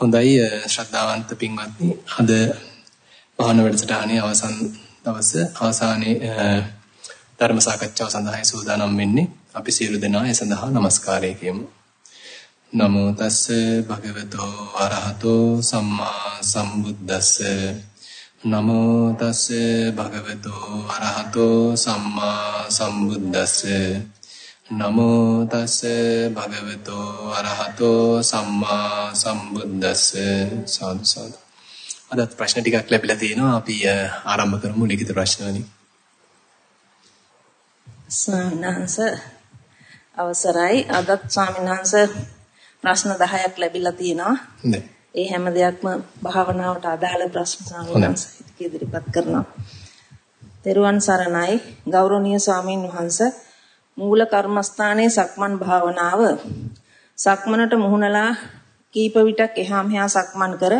හොඳයි ශ්‍රද්ධාවන්ත පින්වත්නි. අද මහාන වැඩසටහනේ අවසන් දවස අවසානයේ ධර්ම සාකච්ඡාව සඳහායි සූදානම් වෙන්නේ. අපි සියලු දෙනා ඒ සඳහා নমස්කාරය කියමු. නමෝ තස්ස භගවතෝ අරහතෝ සම්මා සම්බුද්දස්ස. නමෝ තස්ස භගවතෝ අරහතෝ සම්මා සම්බුද්දස්ස. නමෝ තස්ස භගවතෝ අරහතෝ සම්මා සම්බුද්දස්ස සාදු සාදු අදත් ප්‍රශ්න ටිකක් ලැබිලා තියෙනවා. අපි ආරම්භ කරමු ලිඛිත ප්‍රශ්න වලින්. ස්වාමිනාංශ අවසරයි. අදත් ස්වාමිනාංශ ප්‍රශ්න 10ක් ලැබිලා තියෙනවා. ඒ හැම දෙයක්ම භාවනාවට අදාළ ප්‍රශ්න ස්වාමිනාංශ ඉදිරිපත් කරනවා. තෙරුවන් සරණයි. ගෞරවනීය ස්වාමින් වහන්සේ මූල කර්මස්ථානයේ සක්මන් භාවනාව සක්මනට මුහුණලා කීප විටක් එහා මෙහා සක්මන් කර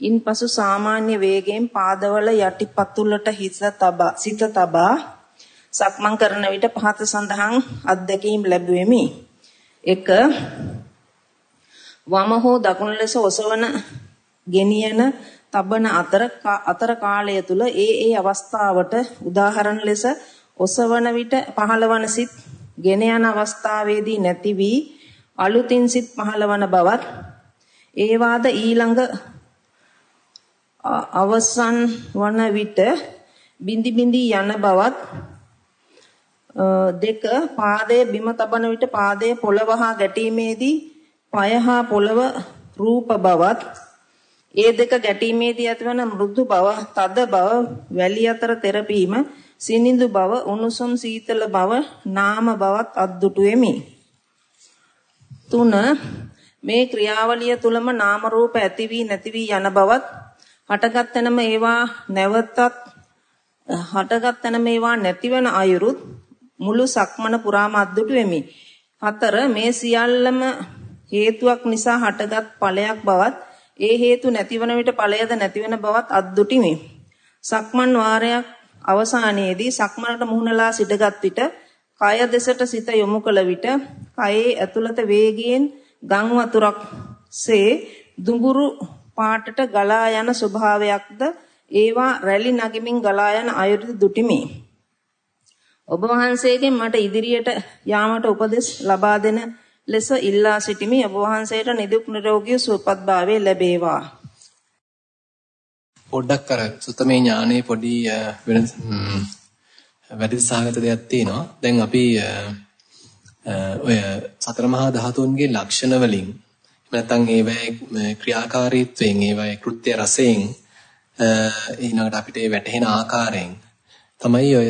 ඉන්පසු සාමාන්‍ය වේගයෙන් පාදවල යටිපතුලට හිස තබා සිත තබා සක්මන් කරන විට පහත සඳහන් අත්දැකීම් ලැබුවෙමි. 1 වම හෝ දකුණු ලෙස ඔසවන ගෙනියන තබන අතර අතර කාලය තුල ඒ ඒ අවස්ථාවට උදාහරණ ලෙස ඔසවන විට පහළවන සිත් ගෙන යන අවස්ථාවේදී නැති වී අලුතින් සිත් පහළවන බවත් ඒ වාද ඊළඟ අවසන් වන විට බිඳි බිඳි යන බවත් දෙක පාදයේ බිම තබන විට පාදයේ පොළව හා ගැටීමේදී පය හා පොළව රූප බවත් ඒ දෙක ගැටීමේදී ඇතිවන මෘදු බව තද බව වැලි අතර තෙරපීම සිනිඳු බව, උණුසුම් සීතල බව, නාම බවත් අද්දුටු වෙමි. 3 මේ ක්‍රියාවලිය තුලම නාම රූප ඇති වී නැති වී යන බවත් හටගත් තැනම ඒවා නැවතත් හටගත් තැනම ඒවා නැතිවන අයුරුත් මුළු සක්මන පුරාම අද්දුටු වෙමි. 4 මේ සියල්ලම හේතුවක් නිසා හටගත් ඵලයක් බවත් ඒ හේතු නැතිවන විට ඵලයද නැතිවන බවත් අද්දුටිමි. සක්මන් වාරයක් අවසානයේදී සක්මනට මුහුණලා සිටගත් විට කය දෙසට සිත යොමු කළ විට කයේ ඇතුළත වේගයෙන් ගම් වතුරක්සේ දුඹුරු පාටට ගලා යන ස්වභාවයක්ද ඒවා රැලි නගමින් ගලා යන අයුරු දුටිමි. ඔබ වහන්සේගෙන් මට ඉදිරියට යාමට උපදෙස් ලබා දෙන ලෙස ඉල්ලා සිටිමි. ඔබ වහන්සේට නිදුක් නිරෝගී සුවපත් භාවය ලැබේවා. පොඩ්ඩක් අර සුතමේ ඥානයේ පොඩි වෙන වැඩි සහගත දෙයක් තියෙනවා. දැන් අපි ඔය සතර මහා ධාතුන්ගේ ලක්ෂණ වලින් නැත්නම් ඒවැයි ක්‍රියාකාරීත්වයෙන් ඒවැයි කෘත්‍ය රසයෙන් ඊළඟට අපිට වැටහෙන ආකාරයෙන් තමයි ඔය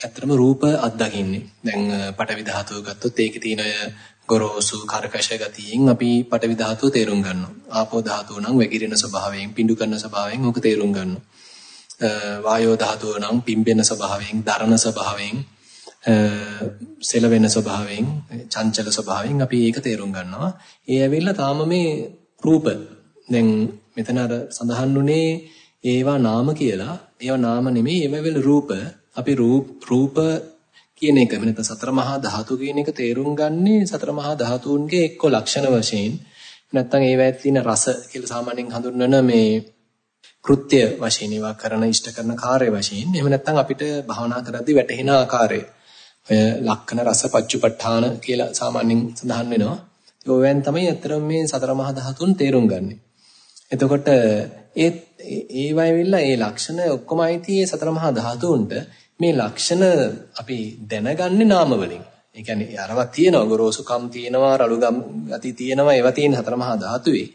ඇත්තටම රූප අත්දකින්නේ. දැන් පටවි ධාතුව ගත්තොත් ඒකේ තියෙන ඔය ගොරෝසු කර්කශ ගතියෙන් අපි පටවි ධාතුව තේරුම් ගන්නවා. ආපෝ ධාතුව නම් වැగిරෙන ස්වභාවයෙන්, පිඬු කරන ස්වභාවයෙන් ඕක තේරුම් ගන්නවා. වායෝ ධාතුව නම් පිම්බෙන ස්වභාවයෙන්, දරන ස්වභාවයෙන්, සෙලවෙන ස්වභාවයෙන්, චංචල ස්වභාවයෙන් අපි ඒක තේරුම් ගන්නවා. ඒ ඇවිල්ලා තාම මේ රූප දැන් මෙතන අර සඳහන් වුණේ ඒවා නාම කියලා. ඒවා නාම නෙමෙයි ඒවා රූප. අපි රූප කියන එක. නැත්නම් සතර මහා ධාතු කියන එක තේරුම් ගන්නේ සතර මහා ධාතුන්ගේ එක්ක ලක්ෂණ වශයෙන්. නැත්නම් ඒවැය තියෙන රස කියලා සාමාන්‍යයෙන් හඳුන්වන මේ කෘත්‍ය වශයෙන් ඒවා කරන ඉෂ්ට කරන කාර්ය වශයෙන්. එහෙම නැත්නම් අපිට භවනා කරද්දී වැටහෙන ආකාරය. ඔය ලක්කන රස පච්චුපට්ඨාන කියලා සාමාන්‍යයෙන් සඳහන් වෙනවා. ඒවෙන් තමයි අතරම මේ සතර මහා ධාතුන් තේරුම් ගන්නෙ. එතකොට ඒ ඒවයිවිල්ලා ඒ ලක්ෂණ ඔක්කොම අයිති සතර මහා ධාතුන්ට. මේ ලක්ෂණ අපි දැනගන්නේ නාම වලින්. ඒ කියන්නේ අරවා තියෙනවා ගොරෝසුකම් තියෙනවා රළුගම් ගති තියෙනවා ඒවා තියෙන හතර මහා ධාතුවේ.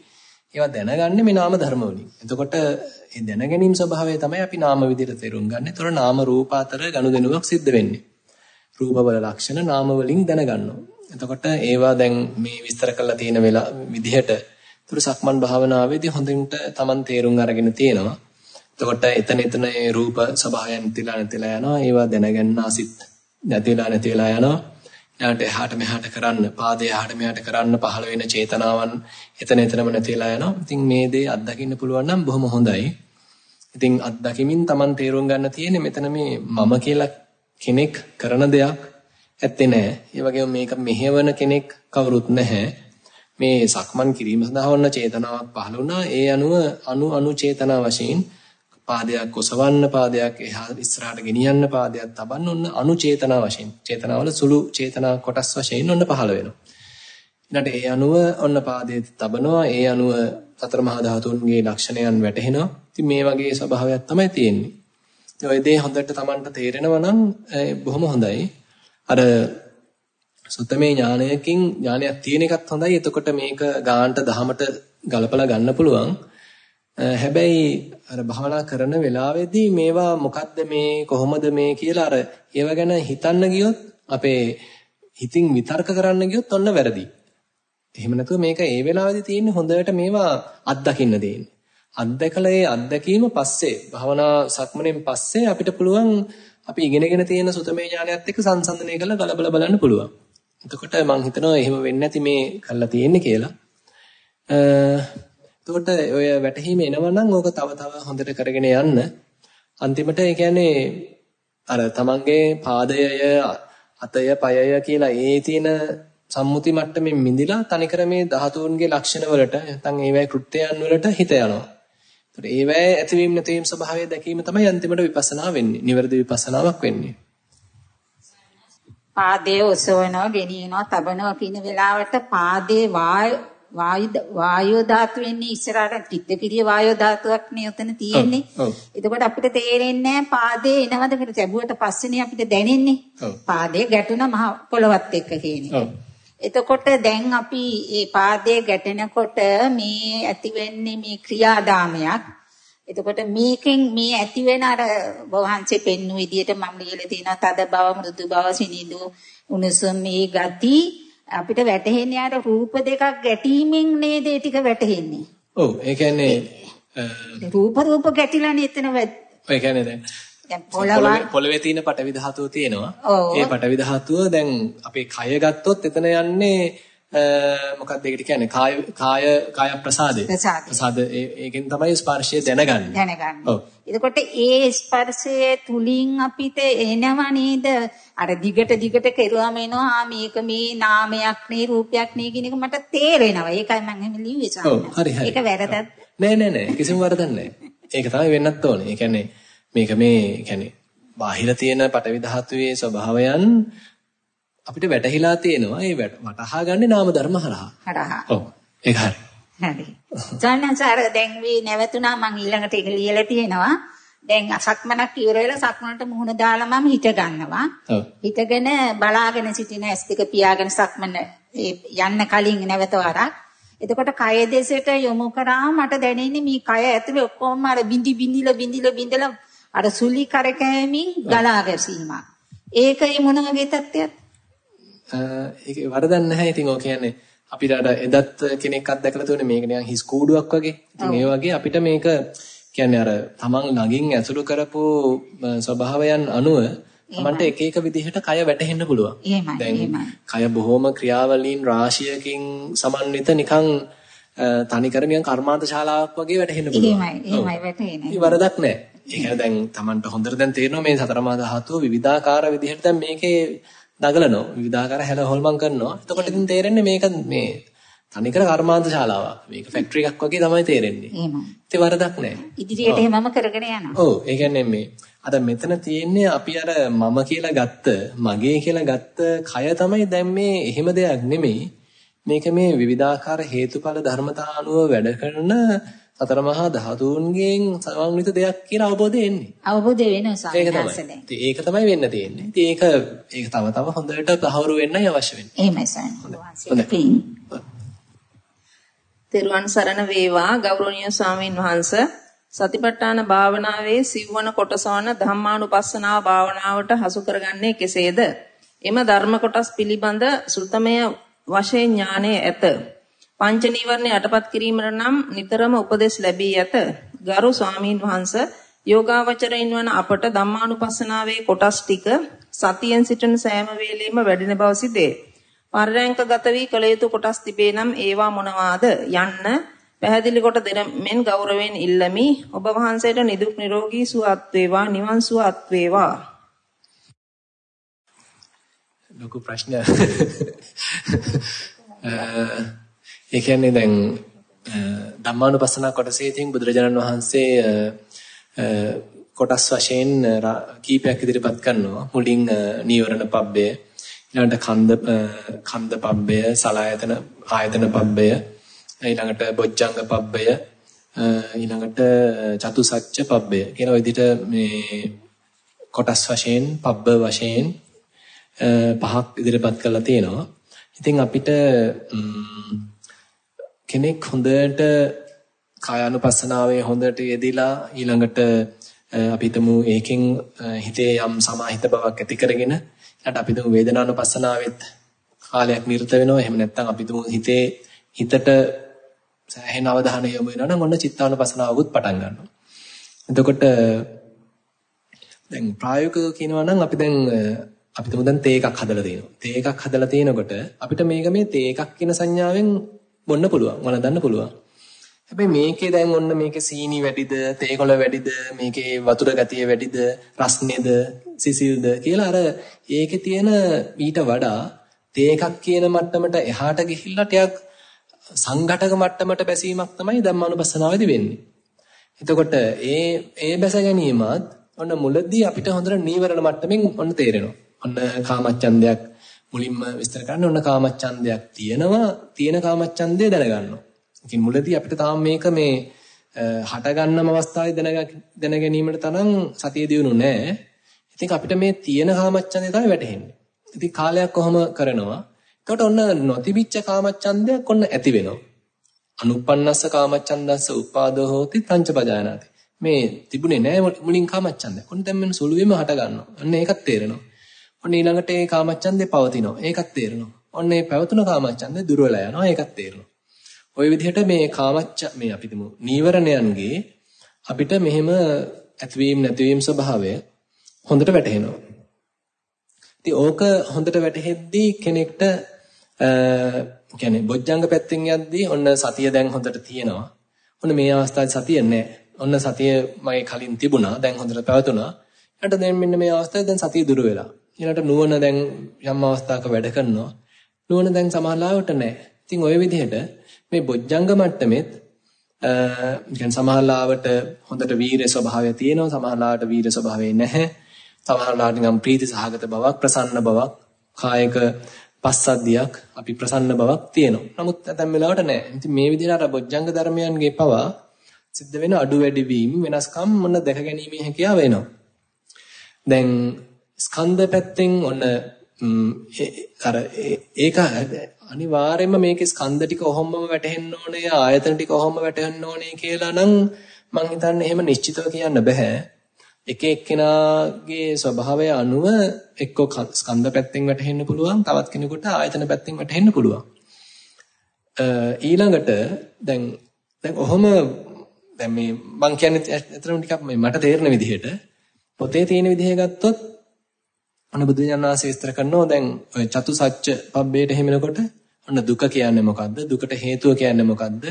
ඒවා දැනගන්නේ මේ නාම ධර්ම වලින්. එතකොට මේ දැනගැනීම් ස්වභාවය තමයි අපි නාම විදිහට තේරුම් ගන්න. ඒතර නාම රූප අතර ගනුදෙනුවක් සිද්ධ වෙන්නේ. රූපවල ලක්ෂණ නාම වලින් දැනගන්නවා. එතකොට ඒවා දැන් මේ විස්තර කරලා තියෙන වෙලා විදිහට ඒතර සක්මන් භාවනාවේදී හොඳින්ට Taman තේරුම් අරගෙන තියෙනවා. එතකොට එතන එතන ඒ රූප සබහායන් නැතිලා නැතිලා යනවා. ඒවා දැනගන්න අසිත නැතිලා නැතිලා යනවා. ඊට එහාට මෙහාට කරන්න, පාදේ එහාට මෙහාට කරන්න පහළ වෙන චේතනාවන් එතන එතනම නැතිලා යනවා. ඉතින් මේ දේ අත්දකින්න පුළුවන් නම් බොහොම හොඳයි. ඉතින් අත්දැකීමින් Taman තේරුම් ගන්න තියෙන්නේ මෙතන මේ මම කියලා කෙනෙක් කරන දෙයක් ඇත්තේ නැහැ. ඒ වගේම මේක මෙහෙවන කෙනෙක් කවුරුත් නැහැ. මේ සක්මන් කිරීම සඳහා වන්න චේතනාවක් පහළ වුණා. ඒ අනුව අනු අනු චේතනා වශයෙන් පාදයක් ඔසවන්න පාදයක් එහා ඉස්සරහට ගෙනියන්න පාදයක් තබන්න ඔන්න අනු චේතනා වශයෙන් චේතනාවල සුළු චේතනා කොටස් වශයෙන් ඔන්න පහළ වෙනවා. ඊළඟට ඒ අනුව ඔන්න පාදයේ තබනවා. ඒ අනුව සතර මහා ධාතුන්ගේ ලක්ෂණයන් වැටහෙනවා. ඉතින් මේ වගේ ස්වභාවයක් තමයි තියෙන්නේ. ඉතින් ඔය දේ හොඳට Tamanට තේරෙනවා නම් බොහොම හොඳයි. අර සුත්තමේ ඥානයකින් ඥානයක් තියෙන එකත් හොඳයි. එතකොට මේක ගානට දහමට ගලපලා ගන්න පුළුවන්. හැබැයි අර භවනා කරන වෙලාවේදී මේවා මොකද්ද මේ කොහොමද මේ කියලා අර ඒව ගැන හිතන්න ගියොත් අපේ හිතින් විතර්ක කරන්න ගියොත් ඔන්න වැරදි. එහෙම නැතුව මේක ඒ වෙලාවේදී තියෙන්නේ හොඳට මේවා අත්දකින්න දෙන්නේ. අත්දකලා ඒ අත්දැකීම පස්සේ භවනා සක්මණෙන් පස්සේ අපිට පුළුවන් අපි ඉගෙනගෙන තියෙන සුතමේ ඥානයත් එක්ක සංසන්දනය කරලා ගලබල බලන්න පුළුවන්. එතකොට මම හිතනවා එහෙම වෙන්නේ නැති මේ කරලා තියෙන්නේ කියලා. එතකොට ඔය වැටහීම එනවනම් ඕක තව තව හොඳට කරගෙන යන්න. අන්තිමට ඒ කියන්නේ අර තමන්ගේ පාදයය අතය පයය කියලා ඒ තියෙන සම්මුති මට්ටමින් මිදිලා තනිකර මේ ධාතුන්ගේ ලක්ෂණ වලට නැත්නම් ඒවැයි කෘත්‍යයන් වලට හිත යනවා. ඒතර ඒවැයි ඇතිවීම නැතිවීම ස්වභාවය දැකීම තමයි අන්තිමට විපස්සනා වෙන්නේ. නිවැරදි විපස්සනාවක් වෙන්නේ. පාදයේ ඔසවනවා, ගෙනියනවා, තබනවා කියන වෙලාවට පාදයේ වායු වායු ධාතු වෙන්නේ ඉස්සරහට චිත්තක්‍රිය වායු ධාතුවක් නේ උතන තියෙන්නේ. එතකොට අපිට තේරෙන්නේ පාදේ එනවද කියලා ලැබුවට පස්සේනේ අපිට දැනෙන්නේ. පාදේ ගැටුණ මහ පොළවත් එක්ක කියන්නේ. එතකොට දැන් අපි මේ පාදයේ ගැටෙනකොට මේ ඇති වෙන්නේ මේ ක්‍රියාදාමයක්. එතකොට මේකෙන් මේ ඇති වෙන අර වහන්සේ පෙන්වු විදියට මම ලියලා තියෙනවා තද බව මෘදු බව සිනිඳු උණුසුම් මේ ගති අපිට වැටහෙන්නේ අර රූප දෙකක් ගැටීමෙන් නේද ඒ ටික වැටහෙන්නේ. ඔව් ඒ කියන්නේ රූප රූප ගැටිලානේ එතන ඔය කියන්නේ දැන් දැන් පොළවේ තියෙන පටවි ධාතුව තියෙනවා. ඒ පටවි ධාතුව දැන් අපේ කය ගත්තොත් එතන යන්නේ මොකක්ද ඒකට කියන්නේ කාය කාය කාය ප්‍රසාදේ. ප්‍රසාද ඒකෙන් තමයි ස්පර්ශය දැනගන්නේ. දැනගන්නේ. ඔව්. එතකොට ඒ ස්පර්ශයේ තුලින් අපිට එනව නේද? අර දිගට දිගට කෙරුවම එනවා මේක මේ නාමයක් නේ රූපයක් නේ කියන එක මට තේරෙනවා. ඒකයි මම එහෙම ලිව්වේ සාම. ඔව් හරි හරි. ඒක වැරදක් නෑ නෑ නෑ කිසිම වරදක් නෑ. ඒක තමයි වෙන්නත් ඕනේ. ඒ කියන්නේ මේක මේ කියන්නේ බාහිර තියෙන පටවි ධාතුවේ ස්වභාවයන් අපිට වැටහිලා තියෙනවා. ඒ වටහා ගන්නේ නාම ධර්ම හරහා. හරහා. ඔව්. ඒක හරි. හරි. ජානසාර දැන් මේ නැවතුණා මං ඊළඟට ඒක ලියලා තියෙනවා. දැන් සක්මනක් ඉවර වෙලා සක්මනට මුහුණ දාලා මම හිට ගන්නවා. හිටගෙන බලාගෙන සිටින ඇස් දෙක පියාගෙන සක්මන යන්න කලින් නැවත වරක්. එතකොට කය දෙසට යොමු කරා මට දැනෙන්නේ මේ කය ඇතුලේ ඔක්කොම අර බිඳි බිඳිලා බිඳිලා බිඳලා අර සුලි කරකැවීමෙන් ගලා ගැසීමක්. ඒකයි මොන වගේ තත්ත්වයක්? ඒක වරදක් නැහැ. ඉතින් ඔය කියන්නේ අපිට අර එදත් කෙනෙක් අත්දැකලා තුනේ මේක නිකන් හිස් කූඩුවක් වගේ. ඉතින් ඒ වගේ අපිට මේක කියන්නේ අර තමන් ළඟින් ඇසුරු කරපු ස්වභාවයන් අනුව තමන්ට එක එක විදිහට කය වැටෙන්න පුළුවන්. දැන් කය බොහොම ක්‍රියාවලීන් රාශියකින් සමන්විත නිකන් තනිකර නිකන් කර්මාන්ත ශාලාවක් වගේ වැටෙන්න පුළුවන්. එහෙමයි. එහෙමයි වරදක් නැහැ. ඒ දැන් තමන්ට හොඳට දැන් තේරෙනවා මේ සතරමා ධාතුව විවිධාකාර විදිහට දැන් මේකේ දගලනවා. විවිධාකාර හැල හොල්මන් කරනවා. එතකොට ඉතින් තේරෙන්නේ මේක මේ තනිකර කර්මාන්ත ශාලාවක්. මේක ෆැක්ටරි එකක් වගේ තමයි තේරෙන්නේ. එහෙමයි. ඒක වරදක් නෑ. ඉදිරියට එහෙමම කරගෙන යනවා. ඔව්. ඒ කියන්නේ මේ අර මෙතන තියෙන්නේ අපි අර මම කියලා ගත්ත, මගේ කියලා ගත්ත කය තමයි දැන් මේ එහෙම දෙයක් නෙමෙයි. මේක මේ විවිධාකාර හේතුඵල ධර්මතා අනුව වැඩ කරන සතර මහා ධාතුන්ගෙන් සමන්විත දෙයක් කියලා අවබෝධය එන්නේ. අවබෝධය වෙනවා ඒක තමයි. ඒක තමයි වෙන්න තියෙන්නේ. ඉතින් ඒක ඒක තව තව හොඳට තහවුරු වෙන්නයි අවශ්‍ය වෙන්නේ. එහෙමයි. හොඳයි. තෙරුවන් සරණ වේවා ගෞරවනීය ස්වාමින් වහන්සේ සතිපට්ඨාන භාවනාවේ සිව්වන කොටස වන ධම්මානුපස්සනාව භාවනාවට හසු කරගන්නේ කෙසේද? එම ධර්ම කොටස් පිළිබඳ සුතමය වශයෙන් ඥානය ඇත. පංච නීවරණ යටපත් කිරීමට නම් නිතරම උපදෙස් ලැබී ඇත. ගරු ස්වාමීන් වහන්සේ යෝගාවචරයින් වන අපට ධම්මානුපස්සනාවේ කොටස් ටික සතියෙන් සිටින සෑම වේලෙම වැඩෙන බව සිතේ. පරයන්කගත වී කළ යුතු කොටස් තිබේ නම් ඒවා මොනවාද යන්න පැහැදිලි කොට දෙන මෙන් ගෞරවයෙන් ඉල්ලමි. ඔබ වහන්සේට නිදුක් නිරෝගී සුවපත් වේවා නිවන් සුවපත් වේවා. ලොකු ප්‍රශ්න. ඒ කියන්නේ දැන් ධම්මානුපස්සනා කොටසේ තියෙන බුදුරජාණන් වහන්සේ කොටස් වශයෙන් කීපයක් ඉදිරිපත් කරනවා. මුලින් නීවරණ පබ්බය, ඊළඟට කන්ද කන්ද පබ්බය, සලායතන ආයතන පබ්බය, ඊළඟට බොජ්ජංග පබ්බය, ඊළඟට චතුසත්‍ය පබ්බය කියන විදිහට මේ කොටස් වශයෙන් පබ්බ වශයෙන් පහක් ඉදිරිපත් කරලා තියෙනවා. ඉතින් අපිට කෙනෙක් හොඳට කායानुපස්සනාවේ හොඳට යෙදිලා ඊළඟට අපි හිතමු ඒකෙන් හිතේ යම් සමාහිත බවක් ඇති කරගෙන ඊට අපි හිතමු වේදනානුපස්සනාවෙත් කාලයක් නිරත වෙනවා. එහෙම නැත්නම් අපි හිතමු හිතේ හිතට සෑහෙන අවධානය යොමු වෙනවා නම් ඔන්න චිත්තානුපස්සනාවකුත් පටන් ගන්නවා. එතකොට දැන් ප්‍රායෝගිකව කියනවා නම් අපි දැන් අපි තුමු දැන් තේ එකක් හදලා තියෙනවා. තේ එකක් හදලා තියෙනකොට අපිට මේක මේ තේ එකක් කියන සංඥාවෙන් බොන්න පුළුවන්. වළඳන්න පුළුවන්. හැබැයි මේකේ දැන් ඔන්න මේකේ සීනි වැඩිද, තේකොළ වැඩිද, මේකේ වතුර ගතිය වැඩිද, රස්නේද, සිසිල්ද කියලා අර ඒකේ තියෙන ඊට වඩා තේ එකක් කියන මට්ටමට එහාට ගිහිල්ලා ටිකක් සංඝටක මට්ටමට බැසීමක් තමයි ධම්මානුපස්සනාවේදී වෙන්නේ. එතකොට ඒ ඒ බැස ගැනීමත් ඔන්න මුලදී අපිට හොඳට නීවරණ මට්ටමින් ඔන්න තේරෙනවා. ඔන්න කාමච්ඡන්දයක් මුලින්ම විස්තර කරන්න ඔන්න කාමච්ඡන්දයක් තියෙනවා. තියෙන කාමච්ඡන්දය දැනගන්නවා. ඉතින් මුලදී අපිට තාම මේක මේ හට ගන්නම අවස්ථාවේ දැන ගැනීමට තරම් සතිය දියුණු නැහැ. ඉතින් අපිට මේ තියෙන කාමච්ඡන්දය තමයි වැටහෙන්නේ. ඉතින් කාලයක් කොහොම කරනවා එතකොට ඔන්න නොතිබිච්ච කාමච්ඡන්දයක් ඔන්න ඇති වෙනවා. අනුප්පන්නස්ස කාමච්ඡන්දස්ස උපාදෝ හෝති පංචපජානාති. මේ තිබුණේ නෑ මුලින් කාමච්ඡන්දයක්. ඔන්න දැන් මෙන්න සුළුවෙම හට ගන්නවා. අන්න ඒකත් තේරෙනවා. ඔන්න ඊළඟට ඒ කාමච්ඡන්දේ පවතිනවා. ඒකත් තේරෙනවා. ඔන්න ඒ පැවතුන කාමච්ඡන්දේ දුර වෙලා යනවා. ඒකත් තේරෙනවා. ওই විදිහට මේ කාමච්ඡ මේ අපි තුමු නීවරණයන්ගේ අපිට මෙහෙම ඇතිවීම නැතිවීම ස්වභාවය හොඳට වැටහෙනවා. ඉතින් ඕක හොඳට වැටහෙද්දී කෙනෙක්ට කියන්නේ බොජ්ජංග පැත්තෙන් යද්දී ඔන්න සතිය දැන් හොඳට තියෙනවා. ඔන්න මේ අවස්ථාවේ සතිය නැහැ. ඔන්න සතිය මගේ කලින් තිබුණා. දැන් හොඳට පැවතුණා. ඊට දැන් මෙන්න මේ අවස්ථාවේ දැන් සතිය දුර වෙලා. ඊළඟට නුවණ දැන් යම් අවස්ථාවක වැඩ කරනවා. නුවණ දැන් සමහරලාවට නැහැ. ඉතින් ওই විදිහට මේ බොජ්ජංග මට්ටමෙත් අ සමහරලාවට හොඳට වීරය ස්වභාවය තියෙනවා. සමහරලාවට වීරය ස්වභාවය නැහැ. සමහරලාට නිකම් ප්‍රීති සහගත බවක්, ප්‍රසන්න බවක්, කායක පස්සද්ධියක් අපි ප්‍රසන්න බවක් තියෙනවා. නමුත් ඇතැම් වෙලාවට නැහැ. ඉතින් මේ විදිහට අර බොජ්ජංග ධර්මයන්ගේ පවා සිද්ධ වෙන අඩු වැඩි වීම වෙනස්කම් මොන දැක ගැනීමේ හැකියාව වෙනවා. දැන් ස්කන්ධ පැත්තෙන් ඔන්න අර ඒක අනිවාර්යයෙන්ම මේකේ ස්කන්ධ ටික ඔහොමම වැටහෙන්න ඕනේ ආයතන ටික ඔහොම වැටහෙන්න ඕනේ කියලා නම් මං හිතන්නේ එහෙම නිශ්චිතව කියන්න බෑ. එක එක්කෙනාගේ ස්වභාවය අනුව එක්ක ස්කන්ධ පැත්තෙන් වැටහෙන්න පුළුවන් තවත් කෙනෙකුට ආයතන පැත්තෙන් වැටහෙන්න පුළුවන් ඊළඟට දැන් දැන් ඔහොම දැන් මේ මම කියන්නේ ඇත්තටම ටිකක් මේ මට තේරෙන විදිහට පොතේ තියෙන විදිහ ගත්තොත් අන්න බුදුන් වහන්සේ විස්තර කරනවා දැන් ඔය චතුසත්‍ය පබ්බේට හැමෙනකොට අන්න දුක කියන්නේ මොකද්ද දුකට හේතුව කියන්නේ මොකද්ද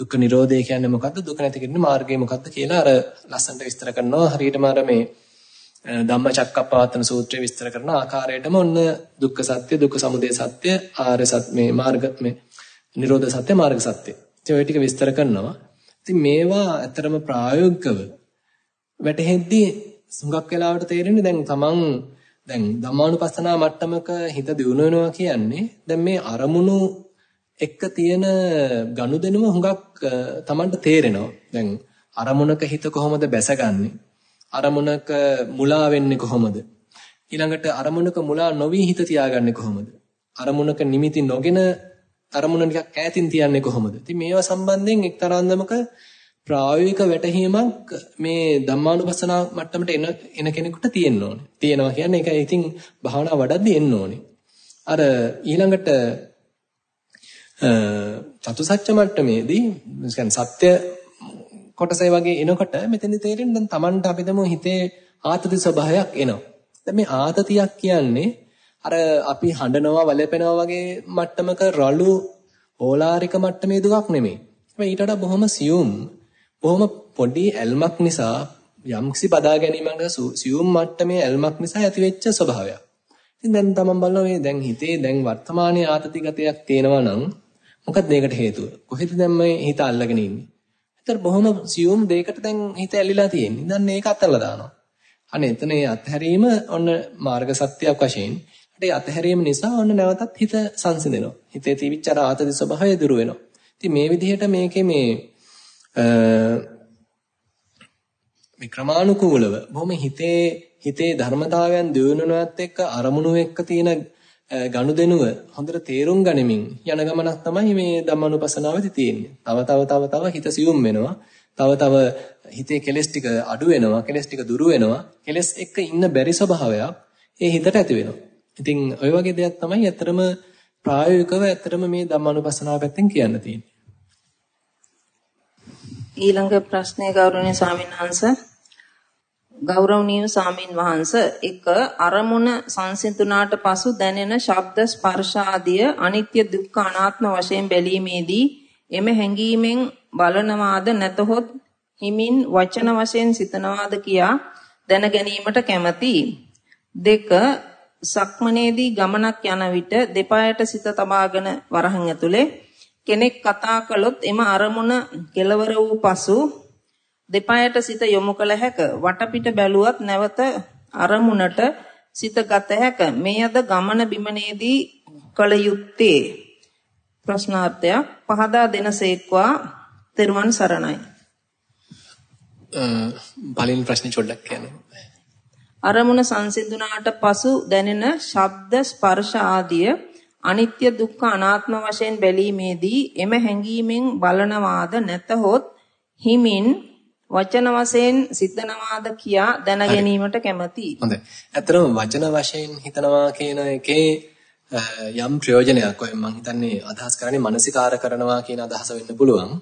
දුක්ඛ නිරෝධය කියන්නේ මොකද්ද? දුක නැති කිරීමේ මාර්ගය මොකද්ද කියලා අර ලස්සනට විස්තර කරනවා. හරියටම අර මේ ධම්මචක්කප්පවත්තන සූත්‍රය විස්තර කරන ආකාරයටම ඔන්න දුක්ඛ සත්‍ය, දුක්ඛ සමුදය සත්‍ය, ආර්ය සත්‍ය මේ මාර්ග මේ නිරෝධ සත්‍ය, මාර්ග සත්‍ය. ඉතින් ඔය ටික විස්තර කරනවා. ඉතින් මේවා ඇත්තරම ප්‍රායෝගිකව වැටහෙද්දී සුඟක් වෙලාවට තේරෙන්නේ දැන් තමන් දැන් ධම්මානුපස්සනා මට්ටමක හිත දියුණු වෙනවා කියන්නේ දැන් මේ අරමුණු එක්ක තියෙන ගනුදෙනුව හුඟක් Tamanට තේරෙනවා. දැන් අරමුණක හිත කොහොමද බැසගන්නේ? අරමුණක මුලා වෙන්නේ කොහොමද? ඊළඟට අරමුණක මුලා නොවි හිත තියාගන්නේ කොහොමද? අරමුණක නිමිති නොගෙන අරමුණ ටිකක් ඈතින් තියන්නේ කොහොමද? ඉතින් මේවා සම්බන්ධයෙන් එක්තරාන්දමක ප්‍රායෝගික වැටහීමක් මේ ධම්මානුපස්සනා මට්ටමට එන එන කෙනෙකුට තියෙන්න ඕනේ. තියෙනවා කියන්නේ ඒක ඉතින් භාවනා වඩද්දී එන්න ඕනේ. අර ඊළඟට චතුසත්‍ය මට්ටමේදී කියන්නේ සත්‍ය කොටසයි වගේ එනකොට මෙතෙන්දි තේරෙන්නේ දැන් Tamanට අපිටම හිතේ ආතති ස්වභාවයක් එනවා. දැන් මේ ආතතියක් කියන්නේ අර අපි හඬනවා වලපෙනවා වගේ මට්ටමක රළු ඕලාරික මට්ටමේ දුකක් නෙමෙයි. හැබැයි ඊට වඩා බොහොම සියුම් බොහොම පොඩි ඇල්මක් නිසා යම්කිසි බදා ගැනීමකට සියුම් මට්ටමේ ඇල්මක් නිසා ඇතිවෙච්ච ස්වභාවයක්. ඉතින් දැන් තමන් බලනවා මේ දැන් හිතේ දැන් වර්තමානයේ ආතති ගතයක් තියෙනවා නම් මොකක්ද මේකට හේතුව? කොහෙද දැන් මේ හිත අල්ලගෙන ඉන්නේ? ඒතර බොහොම සියුම් දෙයකට දැන් හිත ඇලිලා තියෙන්නේ. දැන් මේක අතල්ලා දානවා. අනේ එතන ඒ අත්හැරීම ඔන්න මාර්ග සත්‍යයක් වශයෙන්. ඒ අත්හැරීම නිසා ඔන්න නැවතත් හිත සංසිඳෙනවා. හිතේ තිබිච්ච අර ආතති ස්වභාවය දුර වෙනවා. ඉතින් මේ විදිහට මේකේ මේ මේ ක්‍රමානුකූලව බොහොම හිතේ හිතේ ධර්මතාවයන් දියුණුවනවත් එක්ක අරමුණු එක්ක තියෙන ගනුදෙනුව හොඳට තේරුම් ගනිමින් යන ගමනක් තමයි මේ ධම්මානුපස්සනාවේදී තියෙන්නේ. තව තව තව තව හිත සියුම් වෙනවා. තව තව හිතේ කෙලස් ටික අඩු වෙනවා. කෙලස් ටික දුරු වෙනවා. කෙලස් එක්ක ඉන්න බැරි ස්වභාවයක් ඒ හිතට ඇති වෙනවා. ඉතින් ওই වගේ දෙයක් තමයි ඇත්තටම ප්‍රායෝගිකව ඇත්තටම මේ ධම්මානුපස්සනාව පැත්තෙන් කියන්න තියෙන්නේ. ඊළඟ ප්‍රශ්නය ගෞරවනීය ස්වාමීන් වහන්සේ. ගෞරවනීය සාමින් වහන්ස එක අරමුණ සංසිඳුණාට පසු දැනෙන ශබ්ද ස්පර්ශ ආදිය අනිත්‍ය දුක්ඛ අනාත්ම වශයෙන් බැලීමේදී එම හැඟීමෙන් බලනවාද නැතහොත් හිමින් වචන වශයෙන් සිතනවාද කියා දැන ගැනීමට කැමැති. දෙක සක්මනේදී ගමනක් යන විට දෙපායට සිත තබාගෙන වරහන් ඇතුලේ කෙනෙක් කතා කළොත් එම අරමුණ කෙලවර වූ පසු දෙපයට සිත යොමු කළ හැක. වටපිට බැලුවත් නැවත අරමුණට සිත ගත හැක. මේද ගමන බිමනේදී කළ යුත්තේ ප්‍රශ්නාර්ථයක් පහදා දෙනසේක්වා තෙරුවන් සරණයි. බලින් ප්‍රශ්නේ චොඩ්ඩක් කියන්න. අරමුණ සංසිඳුණාට පසු දැනෙන ශබ්ද ස්පර්ශ ආදිය අනිත්‍ය දුක්ඛ අනාත්ම වශයෙන් බැලීමේදී එම හැඟීමෙන් බලනවාද නැතහොත් හිමින් වචන වශයෙන් සිතනවාද කියා දැන ගැනීමට කැමැතියි. හොඳයි. ඇත්තටම වචන වශයෙන් හිතනවා කියන එකේ යම් ප්‍රයෝජනයක් ඔය මම හිතන්නේ අදහස් කරන්නේ මානසිකාර කරනවා කියන අදහස වෙන්න පුළුවන්.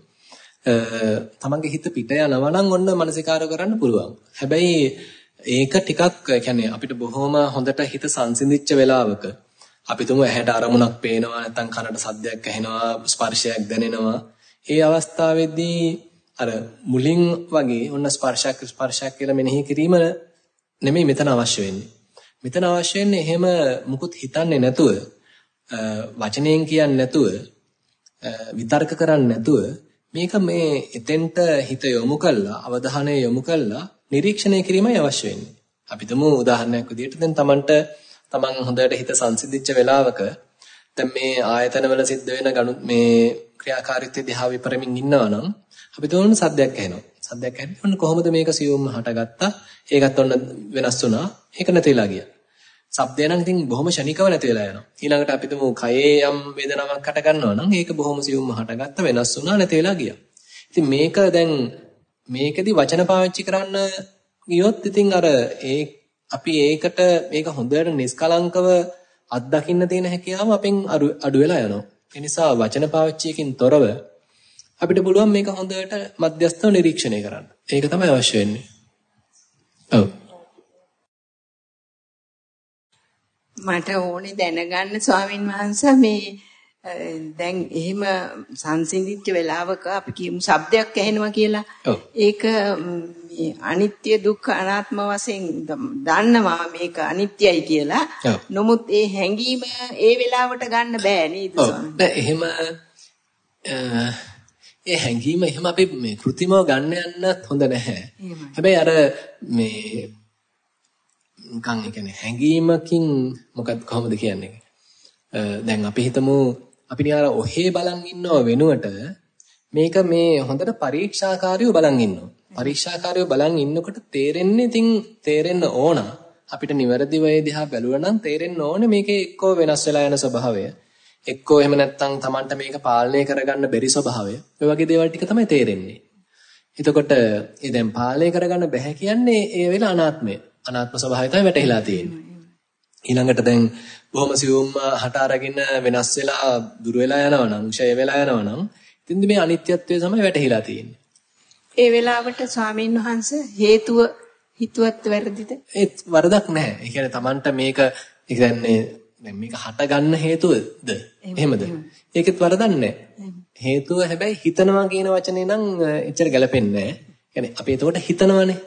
තමන්ගේ හිත පිට යනවා නම් ඔන්න මානසිකාර කරන්න පුළුවන්. හැබැයි ඒක ටිකක් කියන්නේ අපිට බොහොම හොඳට හිත සංසිඳිච්ච වෙලාවක අපි තුමු ඇහැට අරමුණක් පේනවා නැත්නම් කනට සද්දයක් ඇහෙනවා ස්පර්ශයක් දැනෙනවා. ඒ අවස්ථාවේදී අර මුලින් වගේ ඔන්න ස්පර්ශයක් ස්පර්ශයක් කියලා මෙනෙහි කිරීම නෙමෙයි මෙතන අවශ්‍ය වෙන්නේ. මෙතන අවශ්‍ය වෙන්නේ එහෙම මුකුත් හිතන්නේ නැතුව වචනයෙන් කියන්නේ නැතුව විතර්ක කරන්නේ නැතුව මේක මේ එතෙන්ට හිත යොමු කළා අවධානය යොමු කළා නිරීක්ෂණය කිරීමයි අවශ්‍ය වෙන්නේ. අපි තුමු උදාහරණයක් විදිහට දැන් Tamanට Taman හොඳට හිත සංසිඳිච්ච වෙලාවක දැන් මේ ආයතනවල සිද්ධ වෙන ගණු මේ ක්‍රියාකාරීත්වය දිහා විපරමින් ඉන්නවා නම් අපි තෝරන සද්දයක් ඇහෙනවා. සද්දයක් ඇහෙන්නේ ඔන්න කොහොමද මේක සියුම්ම හටගත්තා. ඒකත් ඔන්න වෙනස් වුණා. ඒක නැතිලා ගියා. සබ්දය නම් ඉතින් බොහොම ෂණිකව නැති වෙලා යනවා. ඊළඟට අපි තුමු කයේ යම් වේදනාවක් හට ගන්නවා නම් ඒක බොහොම සියුම්ම හටගත්ත වෙනස් වුණා නැති වෙලා ගියා. ඉතින් මේක දැන් මේකෙදි වචන පාවිච්චි කරන්න ගියොත් ඉතින් අර ඒ අපි ඒකට මේක හොඳට නිස්කලංකව අත්දකින්න තියෙන හැකියාව අපෙන් අඩු වෙලා යනවා. ඒ නිසා වචන පාවිච්චියකින් තොරව අපිට පුළුවන් මේක හොඳට මධ්‍යස්ථව නිරීක්ෂණය කරන්න. ඒක තමයි අවශ්‍ය වෙන්නේ. ඔව්. මට ඕනේ දැනගන්න ස්වාමින් වහන්සේ මේ දැන් එහෙම සංසිඳිච්ච වෙලාවක අපි කියමු ශබ්දයක් ඇහෙනවා කියලා. ඒක අනිත්‍ය දුක්ඛ අනාත්ම වශයෙන් දන්නවා මේක අනිත්‍යයි කියලා. නමුත් ඒ හැඟීම ඒ වෙලාවට ගන්න බෑ නේද එහෙම ඒ හැඟීම එහෙම අපි මේ કૃතිමව ගන්න යන්නත් හොඳ නැහැ. හැබැයි අර මේ නිකන් ඒ කියන්නේ හැඟීමකින් මොකක්ද කොහොමද කියන්නේ? දැන් අපි හිතමු අපි නිකන් ඔහේ බලන් ඉන්නව වෙනුවට මේක මේ හොඳට පරීක්ෂාකාරීව බලන් ඉන්නවා. පරීක්ෂාකාරීව බලන් ඉන්නකොට තේරෙන්නේ ඉතින් තේරෙන්න ඕන අපිට නිවැරදිව ඒ දිහා බැලුවා නම් තේරෙන්න ඕනේ මේකේ එක්කෝ වෙනස් වෙලා යන ස්වභාවය. එක්කෝ එහෙම නැත්නම් Tamanට මේක පාලනය කරගන්න බැරි ස්වභාවය. ඔය වගේ දේවල් ටික තමයි තේරෙන්නේ. එතකොට ඒ දැන් පාලනය කරගන්න බැහැ කියන්නේ ඒ වෙලාව අනාත්මය. අනාත්ම ස්වභාවය තමයි වැටහිලා තියෙන්නේ. ඊළඟට දැන් බොහොම සියුම්ම හට අරගෙන වෙනස් වෙලා දුර වෙලා යනවා නම්, ඡය වෙලා යනවා නම්, ඉතින් මේ අනිත්‍යත්වය තමයි වැටහිලා තියෙන්නේ. ඒ වෙලාවට ස්වාමීන් වහන්ස හේතුව හිතුවත් වැරදිද? ඒත් වරදක් නැහැ. ඒ කියන්නේ Tamanට මේක ඒ කියන්නේ දැන් මේක හට ගන්න හේතුවද? එහෙමද? ඒකෙත් වරදක් නැහැ. හේතුව හැබැයි හිතනවා කියන වචනේ නම් එච්චර ගැලපෙන්නේ නැහැ. කියන්නේ අපි එතකොට හිතනවනේ.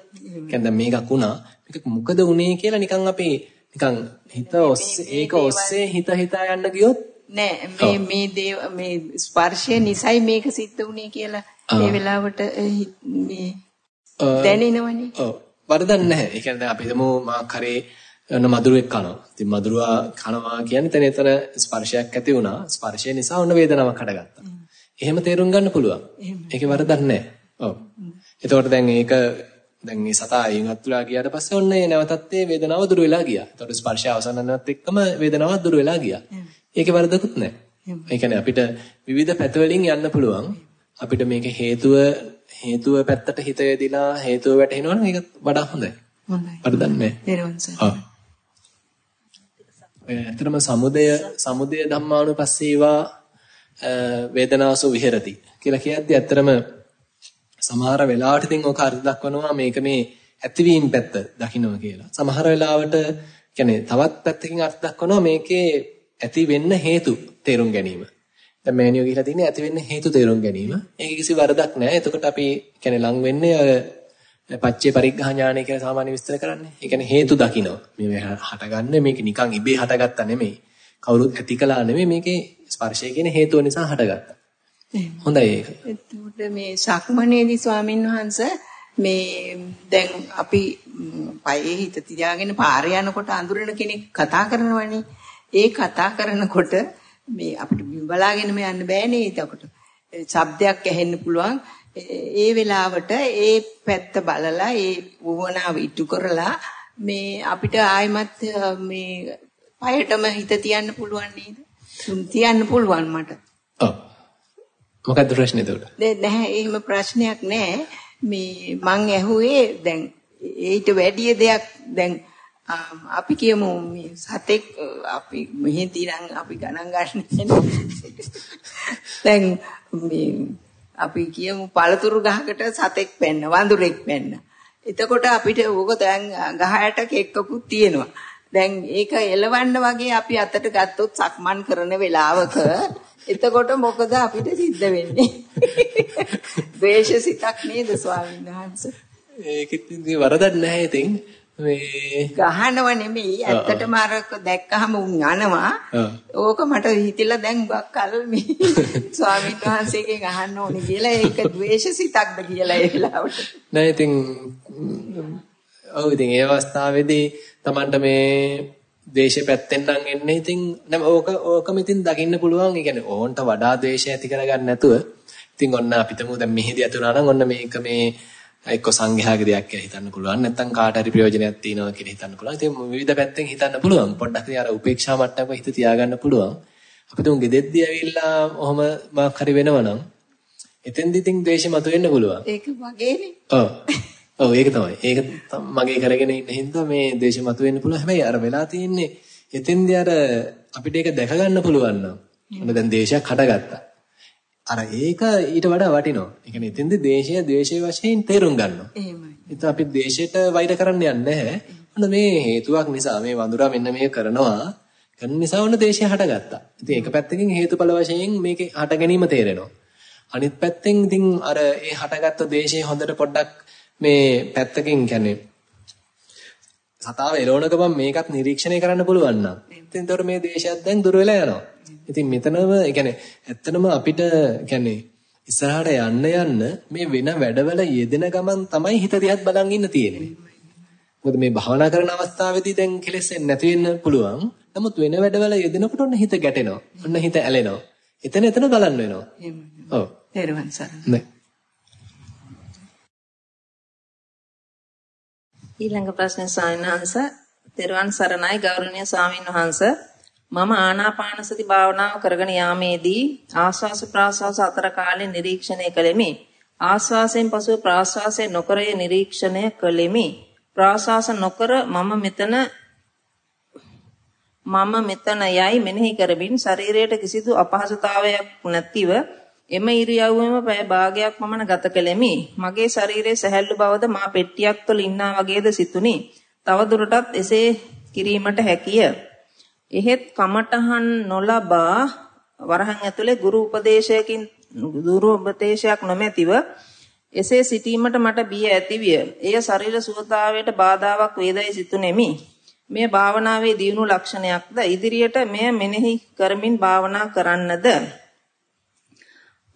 කියන්නේ දැන් මේකක් වුණා. මේක මොකද වුනේ කියලා නිකන් අපි නිකන් හිත ඔස්සේ ඒක ඔස්සේ හිත හිතා යන්න ගියොත් නෑ මේ මේ මේ ස්පර්ශය නිසයි මේක සිද්ධ වුනේ කියලා ඒ වෙලාවට මේ දැනෙනවනේ. ඔව්. වරදක් නැහැ. ඒ කියන්නේ අපි හිතමු මා කරේ යන මధుරෙක් කනවා. ඉතින් මధుරවා කනවා කියන්නේ එතන එතන ස්පර්ශයක් ඇති වුණා. ස්පර්ශය නිසා ඔන්න වේදනාවක් හටගත්තා. එහෙම තේරුම් ගන්න පුළුවන්. ඒකේ වරදක් නැහැ. ඔව්. එතකොට දැන් ඒක දැන් මේ සතා අයින් අත්තුලා ගියාට පස්සේ ඔන්න ඒ නැවතත් ඒ වේදනාව දුර වෙලා ගියා. එතකොට ස්පර්ශය අවසන් වෙනවත් එක්කම වේදනාවක් දුර වෙලා ගියා. ඒකේ වරදකුත් නැහැ. ඒ කියන්නේ අපිට විවිධ පැතිවලින් යන්න පුළුවන්. අපිට මේක හේතුව හේතුව පැත්තට හිත යදිලා හේතුව වැටෙනවනම් ඒක වඩා හොඳයි. හොඳයි. තේරුවන් සර්. ඔව්. ඇත්තටම සමුදය සමුදය ධම්මානුපස්සීවා වේදනාසු විහෙරති කියලා කියද්දි ඇත්තටම සමහර වෙලාවට ඉතින් ඔක අර්ථ දක්වනවා මේක මේ ඇතිවීම පැත්ත දකින්නවා කියලා. සමහර වෙලාවට කියන්නේ තවත් පැත්තකින් අර්ථ දක්වනවා මේකේ ඇති වෙන්න හේතු තේරුම් ගැනීම. දැන් මෑනියෝ කියලා තින්නේ ඇති වෙන්න හේතු තේරුම් ගැනීම. ඒක කිසි වරදක් නෑ. එතකොට අපි කියන්නේ ලං වෙන්නේ පච්චේ පරිග්‍රහ ඥානය කියලා සාමාන්‍ය විස්තර කරන්නේ. ඒ කියන්නේ හේතු දකිනවා. මේ හටගන්නේ මේක නිකන් ඉබේ හටගත්තා නෙමෙයි. කවුරුත් ඇති කළා නෙමෙයි මේකේ ස්පර්ශය කියන හේතුව නිසා හටගත්තා. හොඳයි ඒක. එතකොට මේ සක්මනේදී ස්වාමින් වහන්සේ මේ දැන් අපි පයේ හිත තියාගෙන පාරේ යනකොට අඳුරන කෙනෙක් කතා කරනවනේ. ඒ කතා කරනකොට මේ අපිට බලාගෙනම යන්න බෑනේ එතකොට. ශබ්දයක් ඇහෙන්න පුළුවන්. ඒ වෙලාවට ඒ පැත්ත බලලා ඒ වුණාව ඉටු කරලා මේ අපිට ආයිමත් මේ පයටම හිත තියන්න පුළුවන් නේද? තියන්න පුළුවන් මට. ඔව්. මොකක්ද ප්‍රශ්නේ එතකොට? නැහැ එහෙම ප්‍රශ්නයක් නැහැ. මේ මං ඇහුවේ දැන් ඊට වැඩි දෙයක් දැන් අපි කියමු මේ සතෙක් අපි මෙහෙදී නම් අපි ගණන් ගන්න දැන් මේ අපි කියමු පළතුරු ගහකට සතෙක් පැන්න වඳුරෙක් පැන්න. එතකොට අපිට ඕක දැන් ගහයට කෙක්කකුත් තියෙනවා. දැන් ඒක එලවන්න වගේ අපි අතට ගත්තොත් සක්මන් කරන වෙලාවක එතකොට මොකද අපිට සිද්ධ වෙන්නේ? ද්වේෂසිතක් නේද ස්වාමීන් වහන්සේ? ඒකෙත් වරදක් නැහැ ඉතින්. මේ ගහනව නෙමෙයි ඇත්තටම අර දැක්කහම උන් යනවා. ඕක මට හිතිලා දැන් බක්කල් මේ ස්වාමීන් වහන්සේගෙන් අහන්න ඕනේ කියලා ඒක ද්වේෂසිතක්ද කියලා ඒ වෙලාවට. නෑ ඉතින් ඔව් ඉතින් ඒ අවස්ථාවේදී Tamanට මේ ද්වේෂය පැත්තෙන් නම් එන්නේ. ඉතින් නම ඕක ඕකම ඉතින් දකින්න පුළුවන්. ඒ කියන්නේ ඕන්ට වඩා ද්වේෂය ඇති කරගන්න නැතුව. ඉතින් ඔන්න අපිටම දැන් මෙහෙදි ඇතුණා නම් ඔන්න මේක මේ එක්ක සංඝයාගේ දෙයක් කියලා හිතන්න පුළුවන් නැත්නම් කාට හරි ප්‍රයෝජනයක් තියෙනවා කියලා හිතන්න පුළුවන්. ඉතින් විවිධ පැත්තෙන් හිතන්න පුළුවන්. පොඩ්ඩක් ඉතින් අර උපේක්ෂා මට්ටමක හිත තියාගන්න පුළුවන්. අපි තුන් ගෙදෙද්දී ඇවිල්ලා ඔහම මාක් හරි වෙනවනම් එතෙන්දි ඉතින් ද්වේෂය මතුවෙන්න පුළුවන්. ඒක වගේනේ. ඔව්. ඔව් ඒක තමයි. ඒක මගේ කරගෙන ඉන්න හින්දා මේ ද්වේෂය මතුවෙන්න පුළුවන්. හැබැයි අර වෙලා තියෙන්නේ එතෙන්දී අර අපිට ඒක දැක ගන්න පුළුවන් නම්. මොන දැන් ද්වේෂයක් හටගත්තා. අර ඒක ඊට වඩා වටිනවා. ඒ කියන්නේ එතෙන්ද දේශය ද්වේෂයේ වශයෙන් තේරුම් ගන්නවා. එහෙමයි. ඒත් අපි දේශයට වෛර කරන්න යන්නේ නැහැ. මොන මේ හේතුවක් නිසා මේ වඳුරා මෙන්න මේ කරනවා. කරන නිසා ඔන්න දේශය හටගත්තා. ඉතින් ඒක පැත්තකින් හේතුඵල වශයෙන් මේකේ හට ගැනීම තේරෙනවා. අනිත් පැත්තෙන් ඉතින් අර ඒ හටගත්ත දේශය හොඳට පොඩ්ඩක් මේ පැත්තකින් කියන්නේ සතාව එළවන ගමන් මේකත් නිරීක්ෂණය කරන්න පුළුවන් නම් ඉතින් ඒතකොට මේ දේශයත් දැන් දුර වෙලා යනවා. ඉතින් මෙතනම ඒ කියන්නේ ඇත්තනම අපිට කියන්නේ ඉස්සරහට යන්න යන්න මේ වෙන වැඩවල යෙදෙන ගමන් තමයි හිත දිහත් බලන් ඉන්න තියෙන්නේ. මොකද මේ භාවනා කරන අවස්ථාවේදී දැන් කෙලෙසෙන්නේ නැති වෙන්න පුළුවන්. නමුත් වෙන වැඩවල යෙදෙනකොට ඔන්න හිත ගැටෙනවා. ඔන්න හිත ඇලෙනවා. එතන එතන බලන්න වෙනවා. ඔව්. තේරුවන් සර්. නේ. ඊළඟ ප්‍රශ්නේ සායනහංශ තෙරුවන් සරණයි ගෞරවනීය ස්වාමින් වහන්සේ මම ආනාපාන සති භාවනාව කරගෙන යාමේදී ආස්වාස ප්‍රාස්වාස අතර කාලේ නිරීක්ෂණය කළෙමි. ආස්වාසයෙන් පසුව ප්‍රාස්වාසය නොකරය නිරීක්ෂණය කළෙමි. ප්‍රාස්වාස නොකර මම මෙතන මම මෙතන යයි මෙනෙහි කරමින් ශරීරයට කිසිදු අපහසුතාවයක් නැතිව එම ඉරියව්වෙම පැය භාගයක් පමණ ගත කළෙමි. මගේ ශරීරයේ සැහැල්ලු බවද මා පෙට්ටියක් තුළ ඉන්නා වගේද සිතුනි. තව දුරටත් එසේ කිරීමට හැකිය. එහෙත් කමඨහන් නොලබා වරහන් ඇතුලේ ගුරු උපදේශයකින් ගුරු උපදේශයක් නොමැතිව එසේ සිටීමට මට බිය ඇතිවිය. එය ශරීර සුවතාවයට බාධාවක් වේදයි සිතුනේමි. මෙය භාවනාවේ දියුණු ලක්ෂණයක්ද ඉදිරියට මෙය මෙනෙහි කරමින් භාවනා කරන්නද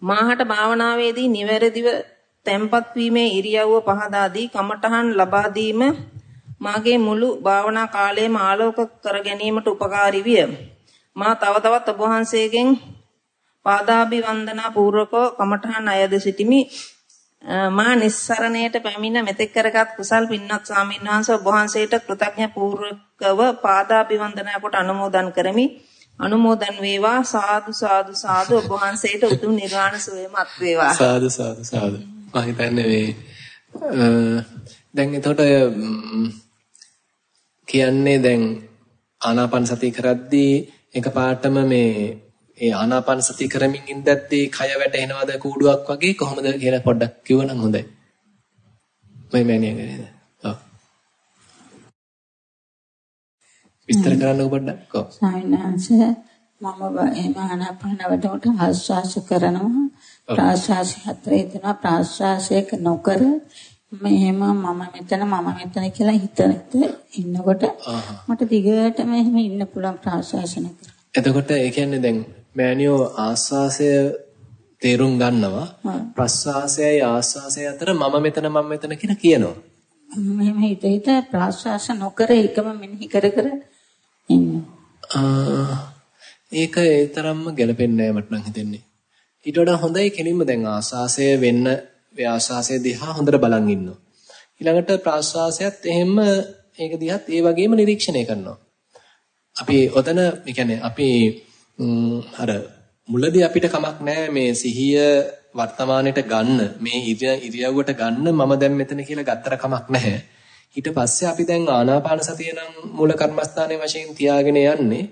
මාහට භාවනාවේදී නිවැරදිව තැම්පත් වීමේ ඉරියව්ව පහදා දී කමඨහන් ලබා දීම මාගේ මුළු භාවනා කාලයම ආලෝක කර ගැනීමට උපකාරී විය. මා තව තවත් ඔබ වහන්සේගෙන් පාදාභි වන්දනා පූර්වකව කමඨහන් අයද සිටිමි. මා නිස්සරණයට පැමිණ මෙතෙක් කරගත් කුසල් පින්වත් ස්වාමීන් වහන්සේ ඔබ වහන්සේට කෘතඥ පූර්වකව පාදාභි වන්දනා කොට අනුමෝදන් කරමි. අනුමෝදන් වේවා සාදු සාදු සාදු ඔබ වහන්සේට උතුම් නිර්වාණ සුවයමත් වේවා. සාදු සාදු සාදු. මම හිතන්නේ මේ දැන් එතකොට කියන්නේ දැන් ආනාපාන සතිය කරද්දී එකපාරටම මේ ඒ ආනාපාන සතිය කරමින් ඉඳද්දී කය වැටෙනවද කූඩුවක් වගේ කොහොමද කියලා පොඩ්ඩක් කිව්වනම් හොඳයි. මම මෑණියන් නේද? විස්තර කරන්නකො පොඩ්ඩක්. ඔව්. සායනාංශ මම එහෙම ආනාපාන වලට ආශ්වාස කරනවා. ප්‍රාශ්වාස හතරේ දෙනවා ප්‍රාශ්වාසයක නොකර මෙහෙම මම මෙතන මම මෙතන කියලා හිතනත් ඉන්නකොට මට දිගටම එහෙම ඉන්න පුළුවන් ප්‍රාශ්වාසන කර. එතකොට ඒ කියන්නේ දැන් මෑනියෝ ආස්වාසය තේරුම් ගන්නවා ප්‍රස්වාසයයි ආස්වාසය අතර මම මෙතන මම මෙතන කියලා කියනවා. මෙහෙම හිත හිත ප්‍රාශ්වාස නොකර එකම මෙනෙහි කර කර ඒක ඒ තරම්ම ගැලපෙන්නේ නැහැ මට නම් හිතෙන්නේ. ඊට වඩා හොඳයි කෙලින්ම දැන් ආස්වාසය වෙන්න ආස්වාසය දිහා හොඳට බලන් ඉන්නවා. ඊළඟට ප්‍රාශ්වාසයත් එහෙම ඒක දිහාත් ඒ වගේම නිරීක්ෂණය කරනවා. අපි ඔතන කියන්නේ අපි අර මුලදී අපිට කමක් නැහැ මේ සිහිය වර්තමානයට ගන්න මේ ඉරියව්වට ගන්න මම දැන් මෙතන කියලා ගත්තර කමක් නැහැ. ඊට පස්සේ අපි දැන් ආනාපාන සතිය නම් මූල කර්මස්ථානයේ වශයෙන් තියාගෙන යන්නේ.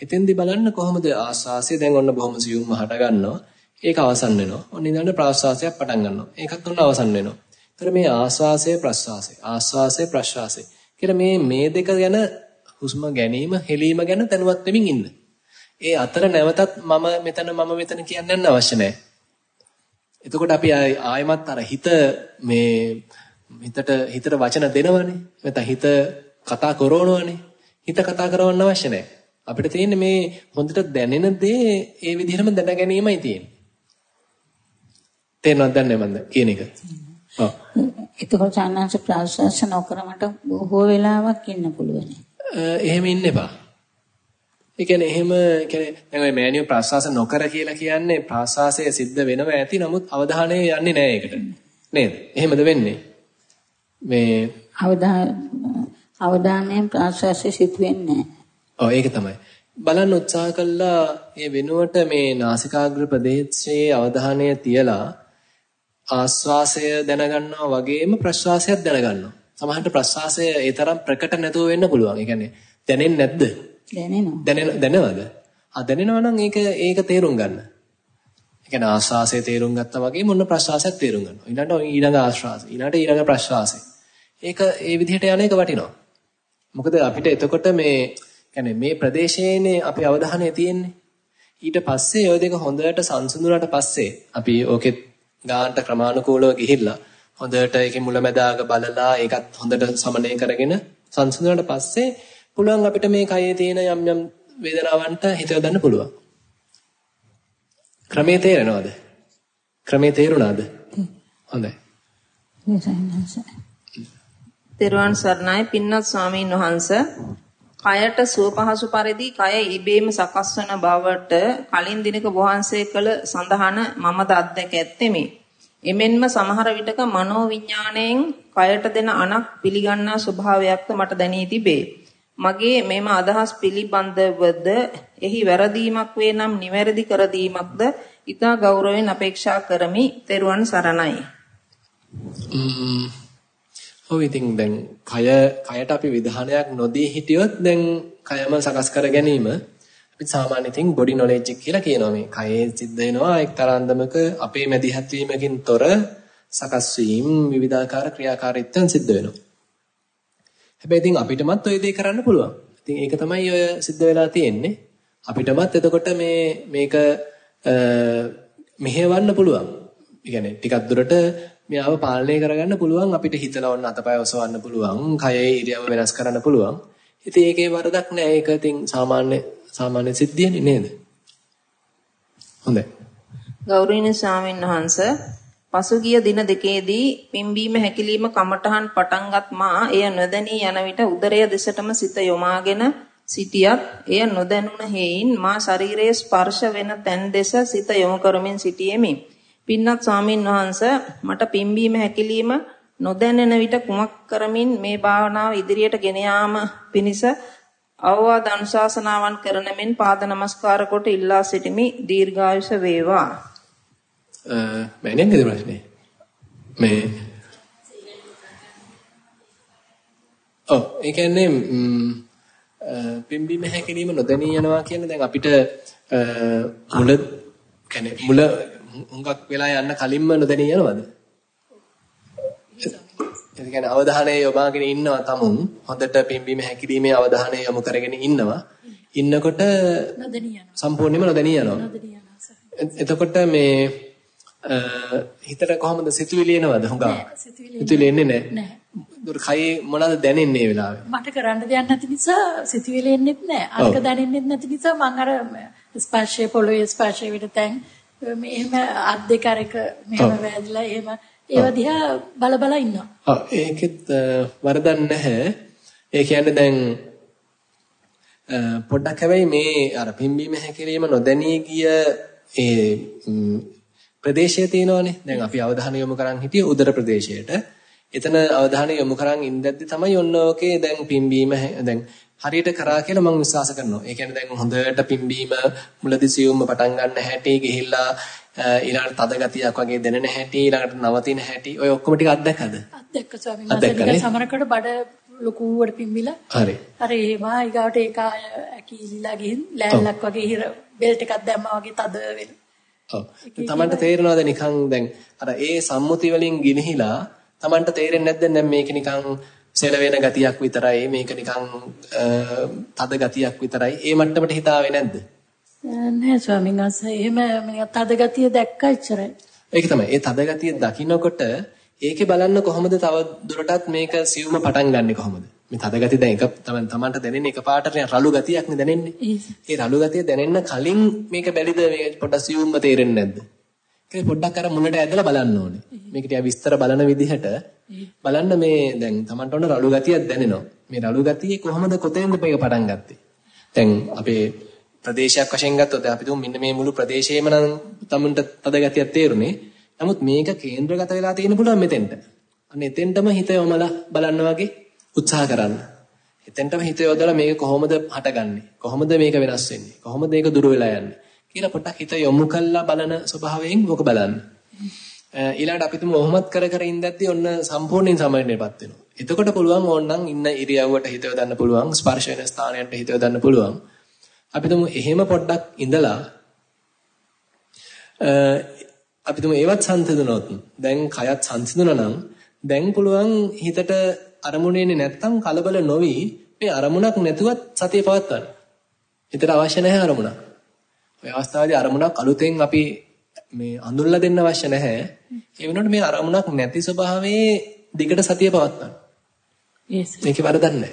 එතෙන්දී බලන්න කොහොමද ආස්වාසිය දැන් ඔන්න බොහොම සියුම්ව හට ගන්නවා. ඒක අවසන් වෙනවා. ඔන්න ඊළඟට ප්‍රාශ්වාසයක් පටන් ගන්නවා. ඒකත් ඔන්න අවසන් වෙනවා. ඒතර මේ ආස්වාසය ප්‍රශ්වාසය ආස්වාසය ප්‍රශ්වාසය කියලා මේ මේ දෙක ගැන හුස්ම ගැනීම හෙලීම ගැන දැනුවත් වෙමින් ඉන්න. ඒ අතර නැවතත් මම මෙතන මම මෙතන කියන්න යන්න අවශ්‍ය නැහැ. එතකොට අපි ආයමත් අර හිත මේ හිතට හිතට වචන දෙනවනේ. නැත්නම් හිත කතා කරනවනේ. හිත කතා කරවන්න අවශ්‍ය නැහැ. අපිට තියෙන්නේ මේ හොඳට දැනෙන දේ ඒ විදිහටම දැන ගැනීමයි තියෙන්නේ. තේරෙනවද දන්නේ මන්ද කියන එක. ඔව්. එතකොට සාමාන්‍ය ප්‍රාශ්වාස නොකර මට බොහෝ වෙලාවක් ඉන්න පුළුවන්. එහෙම ඉන්න එපා. ඒ කියන්නේ එහෙම කියන්නේ දැන් ඔය මෑනියෝ ප්‍රාශ්වාස නොකර කියලා කියන්නේ ප්‍රාශ්වාසය සිද්ධ වෙනව ඇති නමුත් අවධානය යන්නේ නැහැ ඒකට. නේද? එහෙමද වෙන්නේ? මේ අවධානයෙන් ප්‍රාශ්වාසය සිදු වෙන්නේ. ඔව් ඒක තමයි. බලන්න උත්සාහ කළා මේ වෙනුවට මේ නාසිකාග්‍ර ප්‍රදේශයේ අවධානය තියලා ආස්වාසය දැනගන්නවා වගේම ප්‍රශ්වාසයත් දැනගන්නවා. සමහරට ප්‍රශ්වාසය ඒ තරම් ප්‍රකට නැතුව වෙන්න පුළුවන්. ඒ කියන්නේ දැනෙන්නේ නැද්ද? දැනෙනවා. දැනෙන දැනවද? ආ දැනෙනවා නම් ඒක ඒක තේරුම් ගන්න. ඒ කියන්නේ ආස්වාසය තේරුම් ගත්තා වගේම ඔන්න ප්‍රශ්වාසයත් තේරුම් ගන්නවා. ඊළඟට ඊළඟ ආශ්වාසය, ඊළඟට ඊළඟ ප්‍රශ්වාසය. ඒක ඒ විදිහට යන එක වටිනවා. මොකද අපිට එතකොට මේ කියන්නේ මේ ප්‍රදේශයේනේ අපේ අවධානය තියෙන්නේ. ඊට පස්සේ ওই දෙක හොඳට සංසුන්දුනට පස්සේ අපි ඕකෙත් ගානට ක්‍රමානුකූලව ගිහිල්ලා හොඳට ඒකේ මුලැමැදාග බලලා ඒකත් හොඳට සමනය කරගෙන සංසුන්දුනට පස්සේ පුළුවන් අපිට මේ කයේ තියෙන යම් යම් වේදනාවන්ට හිත යොදන්න පුළුවන්. ක්‍රමේ තේරෙනවද? ක්‍රමේ තේරුණාද? හොඳයි. තෙරුවන් සරණයි පින්නත් ස්වාමීන් වහන්සේ කයට සුව පහසු පරිදි කය ඉබේම සකස් වන බවට කලින් දිනක වහන්සේ කළ සඳහන මමද අත්දැක ඇත්තෙමි. එමෙන්ම සමහර විටක මනෝ විඥාණයෙන් කයට දෙන අනක් පිළිගන්නා ස්වභාවයක්ද මට දැනී තිබේ. මගේ මෙම අදහස් පිළිබඳවද එහි වැරදීමක් වේ නම් නිවැරදි කර දීමක්ද ඊතා ගෞරවයෙන් අපේක්ෂා කරමි. ත්වන් සරණයි. ඔව් ඉතින් දැන් කය කයට අපි විධානයක් නොදී හිටියොත් දැන් කයම සකස් කර ගැනීම අපි සාමාන්‍ය ඉතින් බොඩි නොලෙජ් කියලා කියනවා මේ කයේ සිද්ධ වෙනවා එක්තරා අන්දමක අපේ මැදිහත් වීමකින් තොර සකස් වීම විවිධාකාර ක්‍රියාකාරීත්වයන් සිද්ධ වෙනවා. හැබැයි ඉතින් අපිටමත් ওই දේ කරන්න පුළුවන්. ඉතින් ඒක තමයි ඔය සිද්ධ වෙලා තියෙන්නේ. අපිටමත් එතකොට මේ මේක මෙහෙවන්න පුළුවන්. ඒ කියන්නේ ටිකක් දුරට මෙයාව පාලනය කරගන්න පුළුවන් අපිට හිතලා ඔන්න අතපය ඔසවන්න පුළුවන් කයේ ඉරියව්ව වෙනස් කරන්න පුළුවන් ඉතින් ඒකේ වරදක් නෑ. ඒක ඉතින් සාමාන්‍ය සාමාන්‍ය සිද්ධියනේ නේද? හොඳයි. ගෞරවනීය ස්වාමීන් වහන්ස පසුගිය දින දෙකේදී පිම්බීම හැකිලිම කමඨහන් පටන්ගත් මා එය නොදැනී යන විට උදරය දෙසටම සිත යොමාගෙන සිටියත් එය නොදැනුණ හේයින් මා ශරීරයේ ස්පර්ශ වෙන තැන් දෙස සිත යොමු කරමින් සිටියෙමි. පින්වත් ස්වාමින් වහන්සේ මට පිම්බීම හැකිලිම නොදැනෙන විට කුමක් කරමින් මේ භාවනාව ඉදිරියට ගෙන යාම පිණිස අවවාද අනුශාසනාවන් කරන මෙන් පාද නමස්කාර කොට ඉල්ලා සිටිමි දීර්ඝායුෂ වේවා. අ මෑණියන්ගේ ප්‍රශ්නේ මේ ඔව් ඒ කියන්නේ පිම්බීම හැකිලිම නොදැනී යනවා කියන්නේ දැන් අපිට මුල කියන්නේ මුල හුඟක් වෙලා යන්න කලින්ම නොදැනී යනවද? ඒ කියන්නේ අවධානය යොමාගෙන ඉන්නවා තමුන් හොඳට පිම්බීම හැකිරීමේ අවධානය යොමු කරගෙන ඉන්නවා. ඉන්නකොට සම්පූර්ණයෙන්ම නොදැනී යනවා. එතකොට මේ හිතට කොහොමද සිතුවිලි එනවද හුඟා? සිතුවිලි එන්නේ නැහැ. දුර කයේ මොනවද දැනෙන්නේ මේ වෙලාවේ? මට කරන්න දෙයක් නැති නිසා සිතුවිලි එන්නේත් නැහැ. අරක දැනෙන්නෙත් නැති නිසා මම අර ස්පර්ශයේ පොළොවේ ස්පර්ශයේ විතර මෙහෙම අත් දෙක අරක මෙහෙම වැදිලා එහෙම ඒව දිහා බල බල ඉන්නවා. ඔව් ඒකෙත් වරදක් නැහැ. ඒ කියන්නේ දැන් පොඩ්ඩක් හැබැයි මේ අර පිම්බීම හැකිරීම නොදැනී ගිය ඒ ප්‍රදේශය තියෙනවානේ. දැන් අපි අවධානය යොමු කරන් හිටියේ උදර ප්‍රදේශයට. එතන අවධානය යොමු කරන් ඉඳද්දි තමයි ඔන්න ඔකේ දැන් පිම්බීම දැන් හරියට කරා කියලා මම විශ්වාස කරනවා. ඒ කියන්නේ දැන් හොඳට පිම්බීම මුලදී සියුම්ම පටන් ගන්න හැටි ගිහිල්ලා ඊළඟට තද ගතියක් වගේ දැනෙන හැටි ඊළඟට නවතින හැටි ඔය ඔක්කොම ටික අත්දැකද? අත්දැක්ක ස්වාමීන් වහන්සේ සමරකට බඩ ලොකුවට පිම්බිලා හරි. හරි ඒවා ඊගාවට ඒක ඇකිලිලා ගිහින් ලෑල්ලක් වගේ හිර බෙල්ට් එකක් දැම්මා වගේ තද වෙන. ඔව්. තමන්ට තේරෙනවද නිකන් දැන් අර ඒ සම්මුති වලින් ගිනිහිලා තමන්ට තේරෙන්නේ නැද්ද දැන් මේක නිකන් සෙලවෙන ගතියක් විතරයි. මේක නිකන් තද ගතියක් විතරයි. ඒ මට්ටමට හිතාවේ නැද්ද? නෑ ස්වාමීන් වහන්සේ. එහෙම තද ගතිය දැක්ක ඉච්චරයි. ඒක තමයි. ඒ තද ගතිය දකින්නකොට ඒකේ බලන්න කොහොමද තව දුරටත් මේක සියුම පටන් ගන්නෙ කොහොමද? මේ තද ගතිය දැන් එක තමයි තමන්ට දැනෙන්නේ එකපාරට රළු ගතියක් නේ දැනෙන්නේ ඒ රළු ගතිය දැනෙන්න කලින් මේක බැලිද? මේ පොඩ්ඩක් සියුම්ම තේරෙන්නේ නැද්ද? ඒක පොඩ්ඩක් අර මුලට ඇදලා බලන්න ඕනේ. මේක ටික විස්තර බලන විදිහට බලන්න මේ දැන් Tamanට ඕන රළු ගතියක් දැනෙනවා. මේ රළු ගතියේ කොහොමද කොතෙන්ද මේක පටන් ගත්තේ? දැන් අපේ ප්‍රදේශයක් වශයෙන් ගත්තොත් අපි තුමු මෙන්න මේ මුළු ප්‍රදේශයේම නම් Tamanට තද ගතියක් තේරුනේ. නමුත් මේක කේන්ද්‍රගත වෙලා තියෙන පුළුවන් මෙතෙන්ට. අන්න එතෙන්ටම හිත යොමලා බලන්න වගේ උත්සාහ කරන්න. එතෙන්ටම හිත යොදලා මේක කොහොමද හටගන්නේ? කොහොමද මේක වෙනස් වෙන්නේ? කොහොමද ඒක දුර වෙලා යන්නේ? කියලා පොඩ්ඩක් හිත යොමු කළා බලන ස්වභාවයෙන් ඕක බලන්න. ඊළඟට අපි තුමු ඔහොමත් කර කර ඉඳද්දී ඔන්න සම්පූර්ණයෙන් සමරණයටපත් වෙනවා. එතකොට පුළුවන් ඕනනම් ඉන්න ඉරියව්වට හිත යොදන්න පුළුවන්, ස්පර්ශ වෙන ස්ථානයට හිත යොදන්න පුළුවන්. අපි තුමු එහෙම පොඩ්ඩක් ඉඳලා අපි තුමු ඒවත් සංසිඳුනොත් දැන් කයත් සංසිඳුණා නම් දැන් පුළුවන් හිතට අරමුණේනේ නැත්තම් කලබල නොවි මේ අරමුණක් නැතුවත් සතිය පවත්වන්න. හිතට අවශ්‍ය නැහැ අරමුණක්. ඔය අවස්ථාවේදී අරමුණක් අලුතෙන් අපි මේ අඳුල්ලා දෙන්න අවශ්‍ය නැහැ. ඒ වෙනුවට මේ අරමුණක් නැති ස්වභාවයේ දිගට සතිය පවත්වන්න. මේකේ වරදක් නැහැ.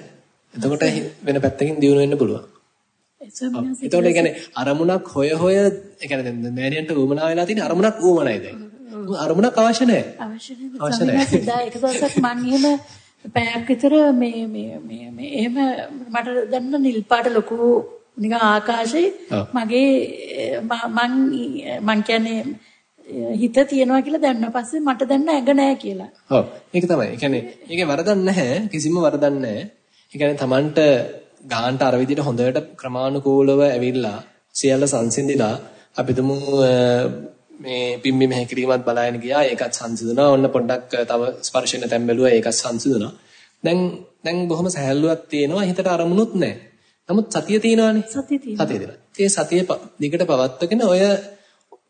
එතකොට වෙන පැත්තකින් දියුණු වෙන්න පුළුවන්. එතකොට කියන්නේ අරමුණක් හොය හොය කියන්නේ දැන් මෑනියන්ට උවමනා වෙලා තියෙන අරමුණක් උවමනයි දැන්. අරමුණක් අවශ්‍ය නැහැ. අවශ්‍ය නැහැ. දා එක දවසක් මම එහෙම පැයක් විතර මේ මේ මේ එහෙම මට දැන්න නිල් පාට ලොකු නිකන් ආකාශේ මගේ මං මං කියන්නේ හිත තියනවා කියලා දැනන පස්සේ මට දැනන ඇඟ නැහැ කියලා. ඔව් ඒක තමයි. ඒ කියන්නේ ඒකේ වරදක් නැහැ. කිසිම වරදක් නැහැ. ඒ කියන්නේ Tamanට ගාන්ට අර විදිහට හොඳට ක්‍රමානුකූලව ඇවිල්ලා සියල්ල සංසිඳිලා අපි තුමු මේ පිම්බි මෙහෙකිරීමත් බලාගෙන ගියා. ඒකත් සංසිඳුණා. ඔන්න පොඩ්ඩක් තව ස්පර්ශන තැන් බැලුවා. ඒකත් සංසිඳුණා. දැන් දැන් බොහොම සහැල්ලුවක් තියෙනවා. හිතට අරමුණුත් නැහැ. නමුත් සතිය තියෙනවානේ. සතිය තියෙනවා. සතිය තියෙනවා. ඒ සතිය දිගට පවත්වගෙන ඔය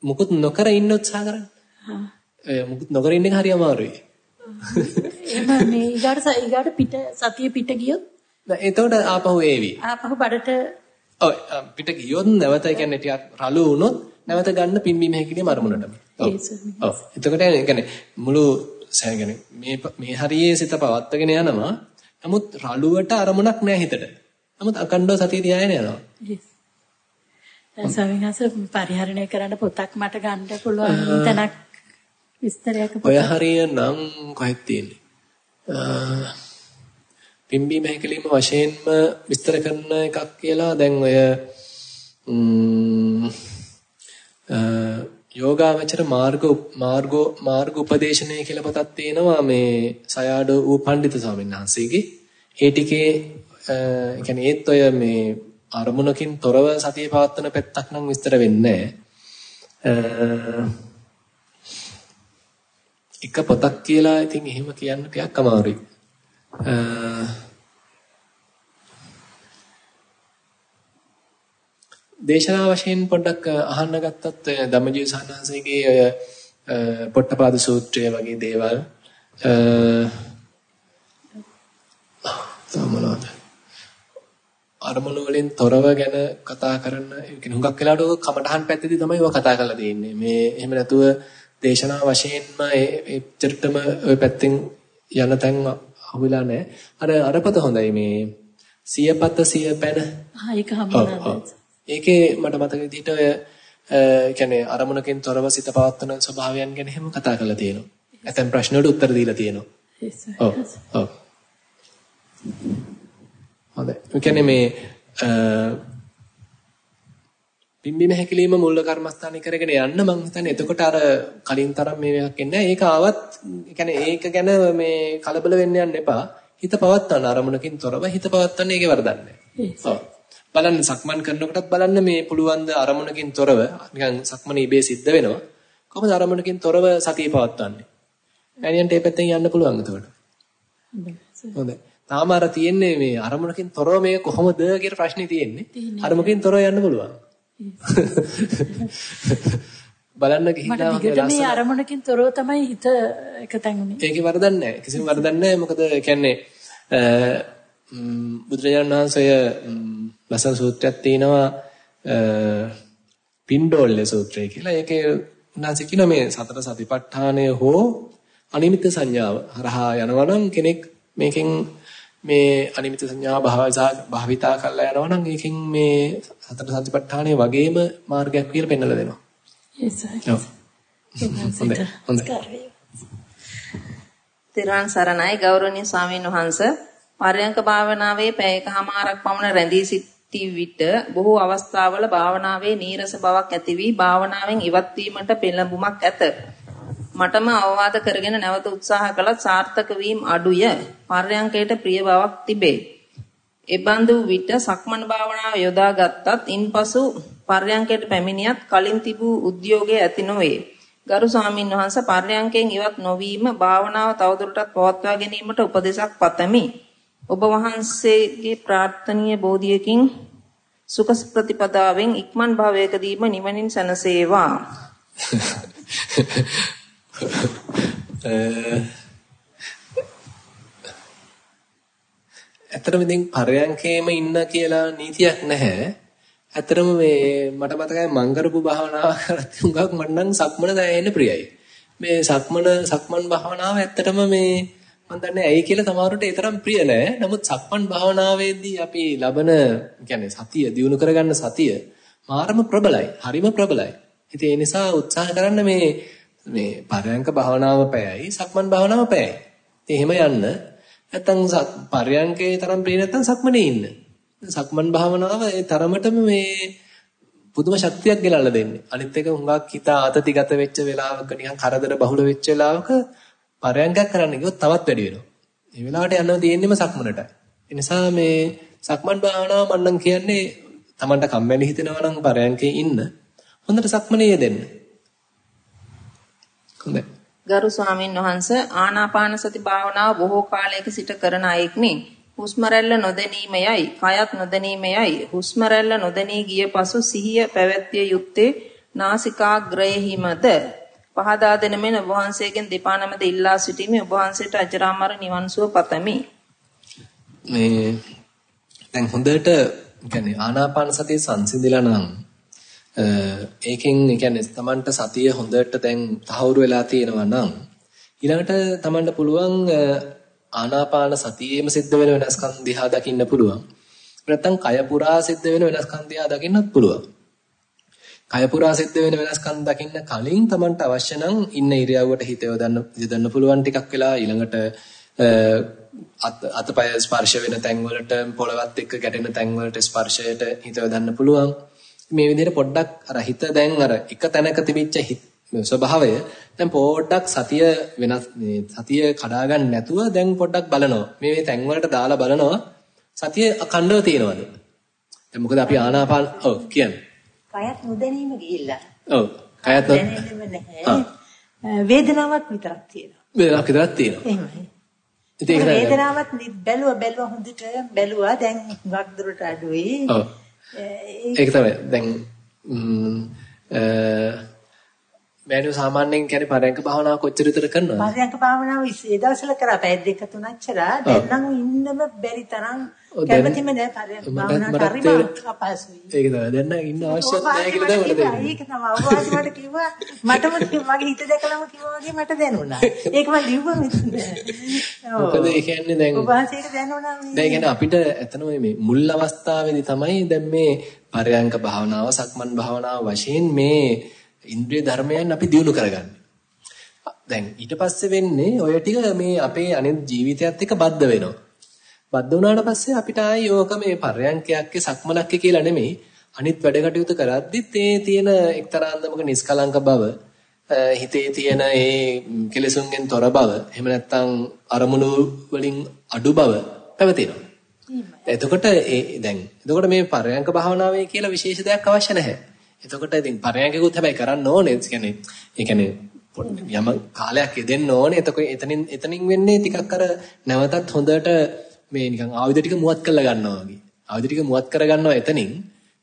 මුකුත් නොකර ඉන්න උත්සාහ කරන්න. හා. ඒ මුකුත් නොකර ඉන්න එක හරි අමාරුයි. එහෙම මේ ඊගාට ඊගාට පිට සතිය පිට ගියොත් එතකොට ආපහු ඒවි. ආපහු බඩට ඔව් පිට ගියොත් නැවත කියන්නේ ටිකක් රළු වුණොත් නැවත ගන්න පිම්බීම හැකිලිම අරමුණටම. ඔව්. ඔව්. එතකොට يعني මුළු يعني මේ මේ හරියේ සිත පවත්වගෙන යනවා. නමුත් රළුවට අරමුණක් නැහැ හිතට. නමුත් අකණ්ඩව සතිය තියාගෙන යනවා. සවිහස පරිහරණය කරන්න පොතක් මට ගන්න පුළුවන් තැනක් විස්තරයක් ඔය හරිය නම් කොහෙද තියෙන්නේ? පිම්බීම හැකලීම වශයෙන්ම විස්තර කරන එකක් කියලා දැන් ඔය යෝගාවචර මාර්ග මාර්ගෝ මාර්ග උපදේශනය කියලා පොතක් තියෙනවා මේ සයාඩෝ ඌ පඬිත ස්වාමීන් වහන්සේගේ. ඒ ටිකේ ඒ කියන්නේ ඒත් ඔය මේ අරමුණකින් තොරව සතිය පවත්වන පැත්තක් නම් විස්තර වෙන්නේ එක පොතක් කියලා ඉතින් එහෙම කියන්න ටිකක් අමාරුයි. දේශනා වශයෙන් පොඩ්ඩක් අහන්න ගත්තත් ධම්මජීව සානහන්සේගේ ඔය පොට්ටපාද සූත්‍රය වගේ දේවල්. තමනවාද අරමුණු වලින් තොරව ගැන කතා කරන ඒ කියන්නේ හුඟක් වෙලාවට ඔය කමටහන් පැත්තේදී තමයි ඔය කතා කරලා තියෙන්නේ. මේ එහෙම නැතුව දේශනා වශයෙන්ම ඒ චරිතම ඔය පැත්තෙන් යන තැන් අහුවෙලා නැහැ. අර අරපත හොඳයි මේ සියපත සිය පැන. ආ ඒක ඒකේ මට මතක විදිහට ඔය කියන්නේ අරමුණකින් තොරව සිත පවත්වන ස්වභාවයන් ගැන එහෙම කතා කරලා තියෙනවා. ඇතැම් ප්‍රශ්න වලට උත්තර දීලා තියෙනවා. ඔව්. ඔව්. හොඳයි. ඒ කියන්නේ මේ බිම්බිම හැකිලිම මුල්ල කර්මස්ථානේ කරගෙන යන්න මම හිතන්නේ එතකොට අර කලින් තරම් මේ එකක් එන්නේ ඒක ආවත් කියන්නේ ඒක ගැන මේ කලබල වෙන්න යන්න එපා. හිත පවත්වන්න අරමුණකින් තොරව හිත පවත්වන්න ඒකේ වරදක් බලන්න සක්මන් කරනකොටත් බලන්න මේ පුළුවන් ද අරමුණකින් තොරව නිකන් සක්මන ඉබේ සිද්ධ වෙනවා. කොහොමද අරමුණකින් තොරව සතිය පවත්වන්නේ? මෑනියන්ට ඒ පැත්තෙන් යන්න පුළුවන් එතකොට? හොඳයි. තාම අර තියෙන්නේ මේ අරමුණකින් තොරව මේ කොහොමද කියලා ප්‍රශ්නේ තියෙන්නේ. අරමුණකින් තොරව යන්න පුළුවන්. බලන්න ගිහිල්ලා මට දිගට මේ අරමුණකින් තොරව තමයි හිත එකතෙන් උනේ. ඒකේ වරදක් නැහැ. කිසිම වරදක් නැහැ. මොකද කියන්නේ බුදුරජාණන් වහන්සේ ලසන් සූත්‍රයක් තියෙනවා පින්ඩෝල්ල සූත්‍රය කියලා. ඒකේ උන්වහන්සේ කියන මේ සතර සතිපට්ඨානය හෝ අනිමිත් සංඥාව හරහා යනවා නම් කෙනෙක් මේකෙන් මේ අනිමිත් සංඥා භාවිතා කරලා යනවා නම් ඒකෙන් මේ සතර සතිපට්ඨානය වගේම මාර්ගයක් කියලා පෙන්වලා දෙනවා. හොඳයි. හොඳයි. තිරුවන් සරණයි ගෞරවනීය ස්වාමීන් වහන්සේ පරයන්ක භාවනාවේ පැයකමාරක් පමණ රැඳී සිටි විට බොහෝ අවස්ථාවල භාවනාවේ නීරස බවක් ඇති වී භාවනාවෙන් ඉවත් වීමට පෙළඹුමක් ඇත. මටම අවවාද කරගෙන නැවත උත්සාහ කළත් සාර්ථක වීම අඩුය. පරයන්කයට ප්‍රිය බවක් තිබේ. එබඳු විට සක්මන් භාවනාව යොදා ගත්තත් ඉන්පසු පර්යංකයට පැමිණියත් කලින් තිබූ උද්‍යෝගය ඇති නොවේ. ගරු ස්වාමින් වහන්සේ පර්යංකයෙන් ඉවත් නොවීම භාවනාව තවදුරටත් පවත්වා ගැනීමට උපදෙසක් පතමි. ඔබ වහන්සේගේ ප්‍රාර්ථනීය බෝධියකින් සුඛ ප්‍රතිපදාවෙන් ඉක්මන් භවයකදීම නිවනින් සැනසේවා. ඇත්තටම ඉතින් පරයන්කේම ඉන්න කියලා නීතියක් නැහැ. ඇත්තටම මේ මට මතකයි මං කරපු භාවනාව කරත් උඟක් මට නම් සක්මන දැනෙන්න ප්‍රියයි. මේ සක්මන සක්මන් භාවනාව ඇත්තටම මේ මම දන්නේ ඇයි කියලා සමහරවිට ඒ තරම් ප්‍රිය නෑ. නමුත් සක්මන් භාවනාවේදී අපි ලබන කියන්නේ සතිය දිනු කරගන්න සතිය මාරම ප්‍රබලයි. හරිම ප්‍රබලයි. ඉතින් ඒ නිසා උත්සාහ කරන්න මේ මේ පරයන්ක භාවනාව පැයයි සක්මන් භාවනාව පැයයි. ඉතින් එහෙම යන්න. නැත්තම් පරයන්කේ තරම් ප්‍රිය නැත්තම් සක්මනේ ඉන්න. සක්මන් භාවනාව ඒ තරමටම මේ පුදුම ශක්තියක් ගෙලල්ලා දෙන්නේ. අනිත් එක හුඟක් හිත ආතතිගත වෙච්ච වෙලාවක නිකන් කරදර බහුල වෙච්ච වෙලාවක පරයන්කයක් කරන්න ගියොත් තවත් වැඩි වෙනවා. මේ වෙලාවට යන්න තියෙන්නේම සක්මනටයි. ඒ නිසා මේ සක්මන් භාවනාව මම නම් කියන්නේ Tamanට කම්මැලි හිතෙනවා නම් පරයන්කේ ඉන්න. හොඳට සක්මනේ යෙදෙන්න. හොඳයි. ගරු ස්වාමින් වහන්සේ ආනාපාන සති භාවනාව බොහෝ කාලයක සිට කරන අයෙක්නි. හුස්ම රැල්ල නොදැනීමයයි, කයත් නොදැනීමයයි. හුස්ම රැල්ල නොදැනී ගිය පසු සිහිය පැවැත්විය යුත්තේ නාසිකාග්‍රයෙහිමද පහදා දෙන මෙන් ඔබ වහන්සේගෙන් දෙපා නමද ඉල්ලා සිටීමේ ඔබ වහන්සේට අජරාමර නිවන් සුව පතමි. මේ දැන් හොඳට يعني ආනාපාන සතිය සංසිඳිලා නම් ඒකෙන් ඒ කියන්නේ Tamanට සතිය හොඳට දැන් තහවුරු වෙලා තියෙනවා නම් ඊළඟට Tamanට පුළුවන් ආනාපාන සතියේම සිද්ධ වෙන වෙනස්කම් දිහා දකින්න පුළුවන්. නැත්තම් කය පුරා සිද්ධ වෙන වෙනස්කම් දිහා දකින්නත් පුළුවන්. කය පුරා සිද්ධ වෙන වෙනස්කම් දකින්න කලින් Tamanට අවශ්‍ය නම් ඉන්න ඉරියව්වට හිත යොදන්න යොදන්න පුළුවන් ටිකක් වෙලා ඊළඟට අතපය ස්පර්ශ වෙන තැන් වලට පොළවත් එක්ක ගැටෙන තැන් වලට ස්පර්ශයට හිත යොදන්න පුළුවන් මේ විදිහට පොඩ්ඩක් අර හිත දැන් අර එක තැනක තිබිච්ච ස්වභාවය දැන් පොඩ්ඩක් සතිය වෙනස් සතිය කඩා ගන්න නැතුව දැන් පොඩ්ඩක් බලනවා. මේ තැන් වලට දාලා බලනවා සතිය අඛණ්ඩව තියෙනවද? දැන් මොකද අපි ආනාපාන ඔව් කියන්නේ. කයත් නොදැනීම ගිහිල්ලා. ඔව්. කයත් දැනෙන්නෙම නැහැ. වේදනාවක් විතරක් තියෙනවා. වේදනාවක් විතරක් තියෙනවා. එහෙමයි. ඉතින් වේදනාවත් බැලුව බැලුව හොඳට බැලුවා දැන් හුඟක් දුරට අඩුයි. ඔව්. ඒක තමයි. දැන් මෑණියෝ සාමාන්‍යයෙන් කියන්නේ පරයන්ක භාවනාව කොච්චර විතර කරනවද? පරයන්ක භාවනාව ඒ දවස්වල කරා පැය දෙක තුනක් කරා. දැන් නම් ඉන්නම බැරි තරම් කැමතිම නෑ පරයන්ක භාවනාවට හරිම අපහසුයි. ඒක තමයි. දැන් නම් ඉන්න අවශ්‍යත් නෑ කියලා දැන් මට තේරෙනවා. ඒක තමයි. අවවාදයට කිව්වා මටම මගේ හිත දැකලාම කිව්වා වගේ මට දැනුණා. ඒක මම ලිව්වා මොකද ඒ කියන්නේ දැන් වහන්සේට දැනුණා මේ. දැන් කියන්නේ අපිට එතනම මේ මුල් අවස්ථාවේදී තමයි දැන් මේ පරයන්ක භාවනාව සක්මන් භාවනාව වශයෙන් මේ ඉන්ද්‍රිය ධර්මයන් අපි දියුණු කරගන්නේ. දැන් ඊට පස්සේ වෙන්නේ ඔය ටික මේ අපේ අනිත් ජීවිතයත් එක්ක බද්ධ වෙනවා. බද්ධ වුණාට පස්සේ අපිට ආයි ඕක මේ පර්යංකයක් සක්මනක් කියලා නෙමෙයි අනිත් වැඩ කටයුතු කරද්දිත් ඒ තියෙන එක්තරා අන්දමක නිස්කලංක බව හිතේ තියෙන ඒ කෙලෙසුන්ගෙන් තොර බව එහෙම නැත්නම් අරමුණු වලින් අඩු බව පැවතෙනවා. එතකොට ඒ දැන් එතකොට මේ පර්යංක භාවනාවේ කියලා විශේෂ දෙයක් අවශ්‍ය නැහැ. එතකොට ඉතින් පරයන්කකුත් හැබැයි කරන්න ඕනේ. ඒ කියන්නේ ඒ කියන්නේ යම කාලයක් යෙදෙන්න ඕනේ. එතකොට එතනින් එතනින් වෙන්නේ ටිකක් අර නැවතත් හොඳට මේ නිකන් ආයුධ ටික මුවත් කරලා ගන්නවා වගේ. ආයුධ ටික මුවත් කර ගන්නවා එතනින්.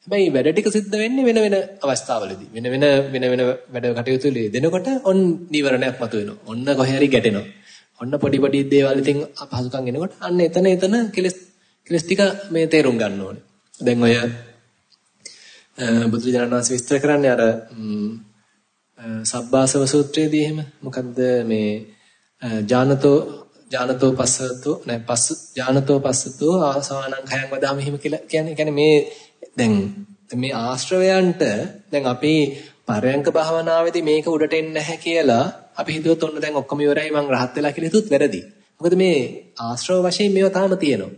හැබැයි වැඩ ටික සිද්ධ වෙන්නේ වෙන වෙන අවස්ථාවලදී. වෙන වෙන වෙන වෙන වැඩ කටයුතු දෙනකොට ඔන් නීවරණයක් මතුවෙනවා. ඔන්න කොහේ හරි ගැටෙනවා. ඔන්න පොඩි පොඩි දේවල් ඉතින් අපහසුකම් එනකොට අන්න එතන එතන කෙලස් කෙලස් ටික මේ තේරුම් ගන්න ඕනේ. දැන් ඔය බුදුරජාණන් වහන්සේ විස්තර කරන්නේ අර සබ්බාසව සූත්‍රයේදී එහෙම මොකද්ද මේ ඥානතෝ ඥානතෝ පස්සතෝ නැ පස්ස ඥානතෝ පස්සතෝ ආසවානං khයං වදාම එහෙම කියලා කියන්නේ කියන්නේ මේ දැන් මේ ආශ්‍රවයන්ට දැන් අපි පරයන්ක භාවනාවේදී මේක උඩට එන්නේ නැහැ කියලා අපි හිතුවොත් ඔන්න දැන් ඔක්කොම ඉවරයි මං රහත් වෙලා කියලා හිතුවොත් වැරදි. මොකද මේ ආශ්‍රව වශයෙන් මේවා තාම තියෙනවා.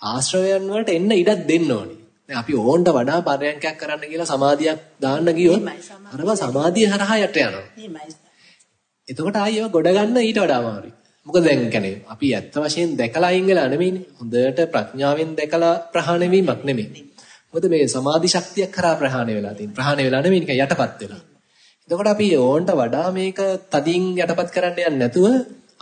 ආශ්‍රවයන් වලට එන්න ඉඩක් දෙන්න ඕනේ. දැන් අපි ඕන්ට වඩා පරයන්කයක් කරන්න කියලා සමාධියක් දාන්න ගියොත් අරව සමාධිය හරහා යට යනවා. එතකොට ආයෙව ගොඩ ගන්න ඊට වඩා අමාරුයි. මොකද දැන් කියන්නේ අපි ඇත්ත වශයෙන් දැකලා අයින් වෙලා නෙමෙයිනේ. හොඳට ප්‍රඥාවෙන් දැකලා ප්‍රහාණය වීමක් නෙමෙයි. මොකද මේ සමාධි ශක්තියක් කරා ප්‍රහාණය වෙලා තියෙන. ප්‍රහාණය වෙලා නෙමෙයි නිකන් යටපත් වෙලා. එතකොට අපි ඕන්ට වඩා මේක තදින් යටපත් කරන්න යන්නේ නැතුව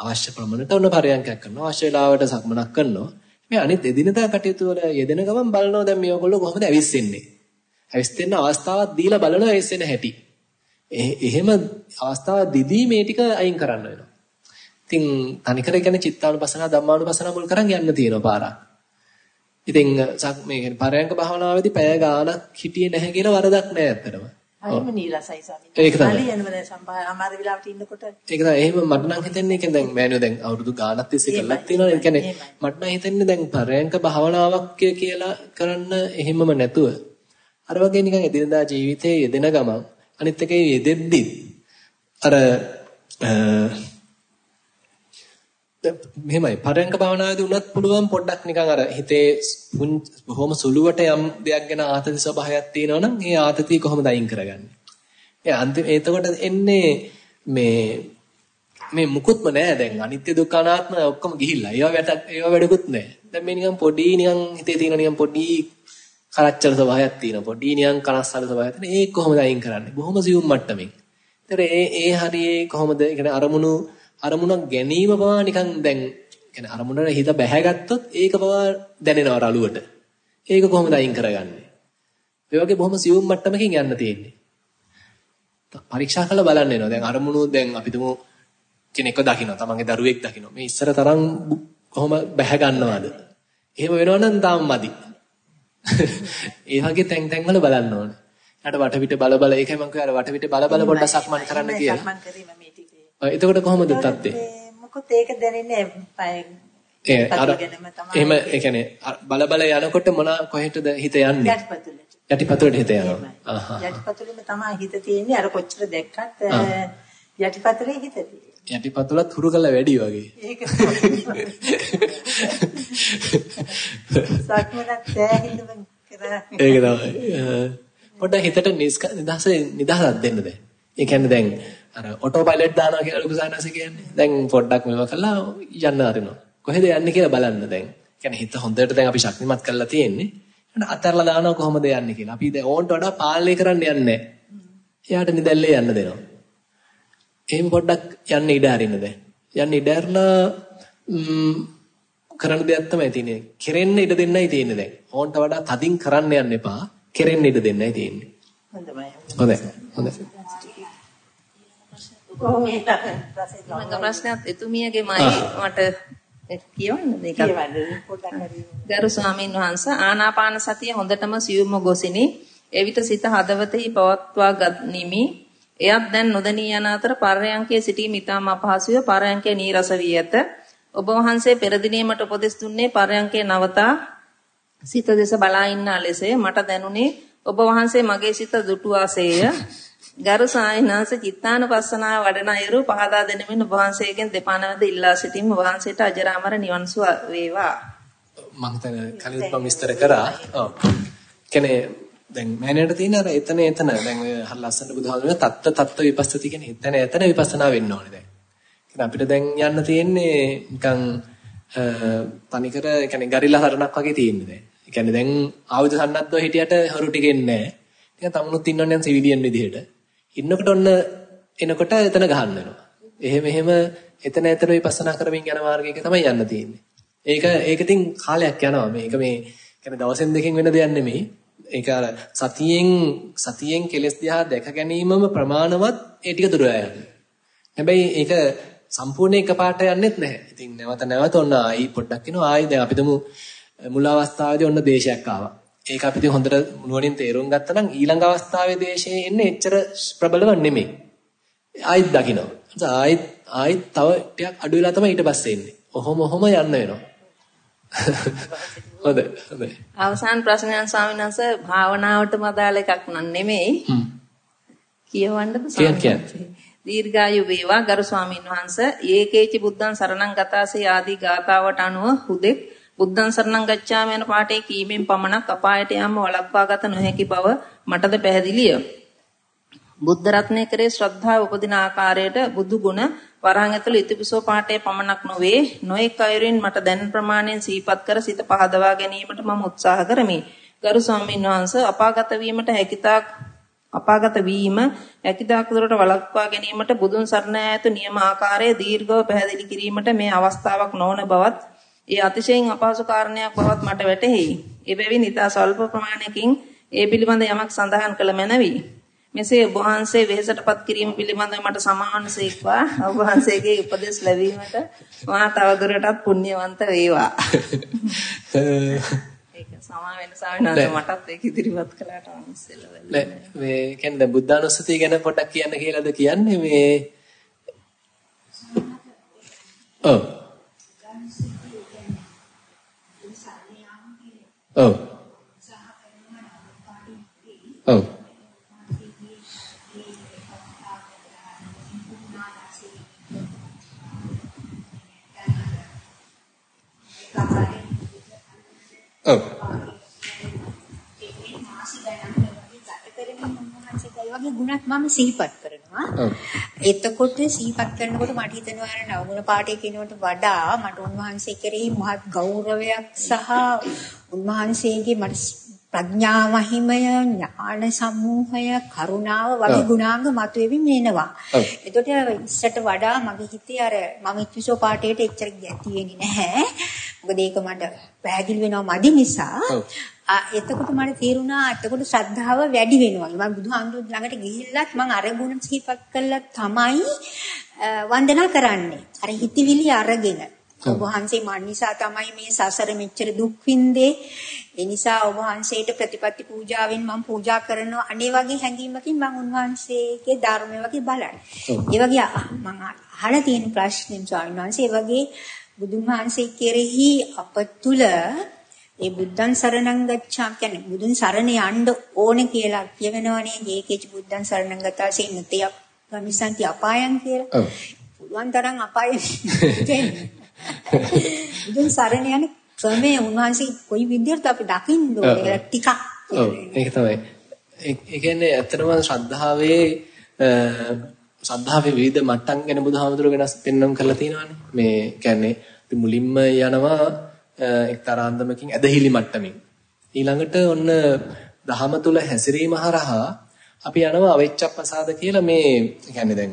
අවශ්‍ය ප්‍රමාණයට ඔන්න පරයන්කයක් කරනවා. අවශ්‍ය වෙලාවට සක්මනක් කරනවා. මේ අනිත් එදිනදා කටයුතු වල යෙදෙන ගමන් බලනවා දැන් මේ ඔයගොල්ලෝ කොහොමද ඇවිස්සෙන්නේ. ඇවිස්සෙන්න අවස්ථාවක් දීලා බලනවා ඇවිස්සෙන හැටි. එහෙම අවස්ථාවක් දීදී මේ ටික අයින් කරන්න වෙනවා. ඉතින් තනිකර කියන්නේ චිත්තානුපසනාව ධම්මානුපසනාව මුල් කරන් යන්න තියෙනවා පාරක්. ඉතින් මේ පරයන්ක භාවනාවේදී පැය ගාණක් හිටියේ නැහැ කියලා වරදක් නෑ ඇත්තටම. හරිම නීරසයි ස්වාමීනි. ඒක තමයි. යනවා දැන් සම්පා අමාරු වෙලාවට ඉන්නකොට. ඒක තමයි. එහෙම මට නම් හිතෙන්නේ ඒක දැන් මෑනියෝ දැන් අවුරුදු ගාණක් තිස්සේ කරලා තියෙනවා. ඒ කියන්නේ මට නම් හිතෙන්නේ දැන් පරයන්ක භාවනාවක් කියලා කරන්න එහෙමම නැතුව අර වගේ නිකන් එදිනදා ජීවිතයේ යෙදෙන ගමන් අනිත් එකේ යෙදෙද්දි අර මෙහෙමයි පරයන්ක භාවනාවේදී උනත් පුළුවන් පොඩ්ඩක් නිකන් අර හිතේ බොහොම සුළුවට යම් දෙයක් ගැන ආතති ස්වභාවයක් තියෙනවා නම් ඒ ආතතිය කොහොමද අයින් කරගන්නේ? ඒ අන්තිම එතකොට එන්නේ මේ මේ මුකුත්ම නෑ දැන් අනිත්‍ය දුක්ඛ අනාත්ම ඔක්කොම ගිහිල්ලා. ඒවා වැඩ ඒවා වැඩකුත් නෑ. දැන් මේ නිකන් පොඩි නිකන් හිතේ තියෙන නිකන් පොඩි කරච්චල ස්වභාවයක් තියෙනවා. පොඩි නිකන් කනස්සල ස්වභාවයක් තියෙන. ඒක කොහොමද අයින් කරන්නේ? බොහොම සියුම් මට්ටමින්. ඒතර ඒ ඒ හරියේ කොහොමද? ඒ කියන්නේ අරමුණු අරමුණක් ගැනීම පවා නිකන් දැන් කියන්නේ අරමුණට හිත බැහැගත්තොත් ඒක පවා දැනෙනවා රළුවට. ඒක කොහොමද අයින් කරගන්නේ? ඒ වගේ බොහොම සියුම් මට්ටමකින් යන්න තියෙන්නේ. පරීක්ෂා කරලා බලන්න වෙනවා. දැන් අරමුණු දැන් අපි තුමු කෙනෙක්ව දකින්න, තමන්ගේ දරුවෙක් දකින්න. මේ ඉස්සර තරම් කොහොම බැහැ ගන්නවද? එහෙම වෙනවනම් තාම මදි. ඒ වගේ තැන් තැන් වල බලන්න ඕනේ. ඊට වටපිට බල බල ඒකයි මම කිව්වා වටපිට බල බල පොඩ්ඩක් සක්මන් කරන්න කියලා. සක්මන් කිරීම මේ ටික එතකොට කොහොමද තත්ත්වය? මොකද ඒක දැනෙන්නේ ඒ අර එහෙම ඒ කියන්නේ බල බල යනකොට මොන කොහෙටද හිත යන්නේ? යටිපතුලට. යටිපතුලට හිත යනවා. ආහා. යටිපතුලෙම තමයි හිත තියෙන්නේ. අර කොච්චර දැක්කත් යටිපතුලේ හිත තියෙන්නේ. යටිපතුලත් හුරු කළ වැඩි වගේ. ඒක සක්මනක් තෑහිඳුම කරා. ඒක තමයි. පොඩ්ඩක් හිතට නිදහස නිදහසක් දෙන්න දැන්. ඒ කියන්නේ දැන් අර ඔටෝ පයිලට් දානවා කියලා ලොකු සානස කියන්නේ. දැන් පොඩ්ඩක් මේව කළා යන්න අරිනවා. කොහෙද යන්නේ කියලා බලන්න දැන්. කියන්නේ හිත හොඳට දැන් අපි ශක්තිමත් කරලා තියෙන්නේ. අතරලා දානවා කොහොමද යන්නේ කියලා. අපි දැන් ඕන්ට වඩා පාලනය කරන්න යන්නේ. එයාට නිදැල්ලේ යන්න දෙනවා. එහෙම පොඩ්ඩක් යන්න ඉඩ අරින්න දැන්. යන්න ඉඩ කරන්න දෙයක් තමයි තියෙන්නේ. කෙරෙන්න ඉඩ දෙන්නයි තියෙන්නේ දැන්. ඕන්ට වඩා තදින් කරන්න යන්න එපා. කෙරෙන්න ඉඩ දෙන්නයි තියෙන්නේ. හොඳයි. හොඳයි. හොඳයි. මගේ ප්‍රශ්නයත් එතුමියගේමයි මට? කියවන්න හරි. ගරු ස්වාමීන් වහන්සේ ආනාපාන සතිය හොඳටම සියුම්ව ගොසිනි. එවිට සිත හදවතෙහි පවත්වා ගනිමි. එයත් දැන් නොදැනී යන අතර පරයන්කේ සිටීම ඉතාම අපහසුය. පරයන්කේ නීරස වී ඇත. ඔබ වහන්සේ පෙර දිනේමට උපදෙස් දුන්නේ පරයන්කේ නවතා සිත දෙස බලා ඉන්න ලෙසය. මට දැනුනේ ඔබ වහන්සේ මගේ සිත දුටුවාසේය. ගරු සායනාස චිත්තානුපස්සනාව වඩන අයුරු පහදා දෙනමින් වහන්සේගෙන් දෙපා නැවත ඉල්ලා සිටින් වහන්සේට අජරාමර නිවන් සුව වේවා. මම හිතන්නේ කලින් මම විස්තර කරා. ඔව්. කියන්නේ දැන් මෑණියට තියෙන අර එතන එතන දැන් ඔය හරි ලස්සන බුදුහාමුදුරුවෝ තත්ත තත්ත විපස්සති කියන එතන එතන විපස්සනා වෙන්න ඕනේ දැන්. කියන්නේ අපිට දැන් යන්න තියෙන්නේ නිකන් තනිකර කියන්නේ ගරිලා හරණක් වගේ තියෙන්නේ දැන්. ඒ කියන්නේ දැන් ආයුධ සන්නද්ධව හිටියට හරු ටිකෙන්නේ නැහැ. නිකන් තමුණුත් ඉන්නවනේ දැන් සිවිලියන් විදිහට. ඉන්නකොට ඔන්න එනකොට එතන ගහන්න වෙනවා. එහෙම එහෙම එතන එතන විපස්සනා කරමින් යන මාර්ගයක තමයි යන්න තියෙන්නේ. ඒක ඒක ඉතින් කාලයක් යනවා. මේක මේ කියන්නේ දවසෙන් දෙකෙන් වෙන දෙයක් නෙමෙයි. ඒක අර සතියෙන් සතියෙන් කෙලස් දිහා දැක ගැනීමම ප්‍රමාණවත් ඒ ටික දුර යන්නේ. හැබැයි ඒක සම්පූර්ණ එකපාරට යන්නෙත් නැහැ. ඉතින් නැවත නැවත ඔන්න ආයි පොඩ්ඩක් එනවා. ආයි දැන් අපි තුමු මුල අවස්ථාවේදී ඔන්න දේශයක් ආවා. ඒක අපි ඉතින් හොඳට නුවණින් තේරුම් ගත්තා නම් ඊළඟ අවස්ථාවේ දේශයේ එන්නේ එච්චර ප්‍රබලව නෙමෙයි. ආයිත් දකින්න. ආයිත් ආයිත් තව ටිකක් අඩු වෙලා තමයි ඊට පස්සේ එන්නේ. ඔහොම ඔහොම යන්න වෙනවා. හොඳයි හොඳයි. අවසාන ප්‍රශ්නයන් ස්වාමීන් වහන්සේ භාවනාවටම අදාළ එකක් නන් නෙමෙයි. කියවන්නද ස්වාමීන් දීර්ඝායු වේවා ගරු ස්වාමීන් වහන්සේ ඒකේචි බුද්ධං සරණං ගතාසේ ආදී ගාතාවට අනුව හුදෙක් බුද්ධං සරණං ගච්ඡාමි යන පාඨයේ කීමෙන් පමණක් අපායට යාම වළක්වා ගත නොහැකි බව මටද පැහැදිලිය. බුද්ධ රත්නයේ කරේ ශ්‍රද්ධාව උපදින ආකාරයට බුදු ගුණ වරහන් ඇතුළු ඉතිපිසෝ පාඨයේ පමණක් නොවේ නොඑක් අයුරින් මට දැන් ප්‍රමාණයෙන් සීපත් කර සිත පහදවා ගැනීමට මම උත්සාහ කරමි. ගරු ස්වාමීන් වහන්සේ අපාගත වීමට හැකිතාක් අපාගත වීම හැකිතාක් දුරට වළක්වා ගැනීමට බුදුන් සරණ ඈත නියම ආකාරයේ දීර්ඝව පැහැදිලි කිරීමට මේ අවස්ථාවක් නොවන බවත් ඒ අතිශයින් අපහසු කාරණයක් බවත් මට වැටහෙයි. එබැවින් ඊට ස්වල්ප ප්‍රමාණයකින් ඒ පිළිබඳ යමක් සඳහන් කළ මැනවි. මෙසේ ඔබ වහන්සේ වෙහෙසටපත් කිරීම පිළිබඳව මට සමානසේක්වා ඔබ වහන්සේගේ උපදෙස් ලැබීමට මා තවදුරටත් පුණ්‍යවන්ත වේවා. ඒක සමා වෙන සාවිනාස මටත් ඒක ඉදිරිපත් කළාට අනිස්සෙල්ල නෑ මේ කියන්නේ බුද්ධානුස්සතිය ගැන පොඩ්ඩක් කියන්න කියලාද කියන්නේ මේ ඔව් ඔව්. ඔව්. ඔව්. වගේ ගුණත් මම සිහිපත් කරනවා. එතකොට සිහිපත් කරනකොට මට හිතෙනවා අර නවගුණ පාඨය කියනකට වඩා මට උන්වහන්සේ කෙරෙහි මහත් ගෞරවයක් සහ උන්වහන්සේගේ මට ප්‍රඥා මහිමය ඥාන සමූහය කරුණාව වගේ ගුණාංග මතුවෙමින් එනවා. එතකොට ඉස්සට වඩා මගේ හිතේ අර මම ඉතිසෝ පාඨයට එච්චර ගැතියෙන්නේ නැහැ. මොකද ඒක මට පැහැදිලි වෙනවා මදි නිසා. එතකොට මට තේරුණා එතකොට ශ්‍රද්ධාව වැඩි වෙනවා. මම බුදුහාමුදුරු ළඟට ගිහිල්ලත් මම අර ගුණ සිහිපත් කළා තමයි වන්දනා කරන්නේ. අර හිතවිලි අරගෙන. ඔබ වහන්සේ මන් නිසා තමයි මේ සසර මෙච්චර දුක් විඳේ. ඒ නිසා ඔබ වහන්සේට ප්‍රතිපත්ති පූජාවෙන් මම පූජා කරනවා. අනේ වගේ හැඟීමකින් මම උන්වහන්සේගේ ධර්මය වගේ බලන්නේ. ඒ වගේ මම අහලා තියෙන ප්‍රශ්නේ ස්වාමීන් වහන්සේ ඒ වගේ බුදුන් වහන්සේ කෙරෙහි අප තුල ඒ බුද්ධං සරණං ගච්ඡාම කියන්නේ බුදුන් සරණ යන්න ඕනේ කියලා කියවෙනවනේ ඒකේච බුද්ධං සරණං ගතාසේ නතිය ගමිසන්ති අපායන් කියලා. පුළුවන් තරම් අපායන් බුදුන් සරණ යන ක්‍රමය උන්වහන්සේ කොයි විදිහට අපි දකින්න ඕනේ ටිකක්. ඔව් ඒක තමයි. ඒ කියන්නේ ඇත්තටම ශ්‍රද්ධාවේ ශ්‍රද්ධාවේ විවිධ මට්ටම් ගැන බුදුහාමුදුරුවෝ වෙනස් පෙන්වන්න කරලා තියෙනවානේ. මේ කියන්නේ මුලින්ම යනවා එක්තරා අන්දමකින් ඇදහිලි මට්ටමින්. ඊළඟට ඔන්න දහම තුල හැසිරීම හරහා අපි යනවා අවිච්ඡප්පසාද කියලා මේ කියන්නේ දැන්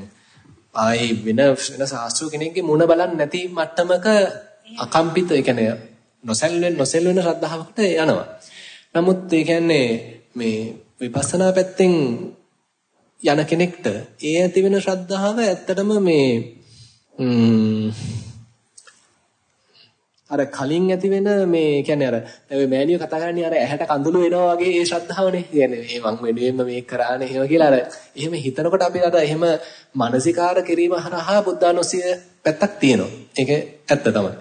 ආයේ වෙන වෙන ශාස්ත්‍ර කෙනෙක්ගේ මුණ බලන්නේ නැති මට්ටමක අකම්පිත ඒ කියන්නේ නොසැල්වෙන නොසැල්වෙන ශ්‍රද්ධාවකට යනවා. නමුත් ඒ කියන්නේ මේ විපස්සනා පැත්තෙන් යන කෙනෙක්ට ඒ ඇති වෙන ශ්‍රද්ධාව ඇත්තටම මේ අර කලින් ඇති වෙන මේ කියන්නේ අර ඔය මෑනියෝ කතා කරන්නේ අර ඇහැට කඳුළු එනවා වගේ ඒ ශ්‍රද්ධාවනේ. කියන්නේ මේ මං වෙනුවෙන්ම මේක කරානේ එහෙම කියලා අර එහෙම හිතනකොට අපි අර එහෙම මානසිකාර කිරීම හරහා බුද්ධානුස්සය පැත්තක් තියෙනවා. ඒක ඇත්ත තමයි.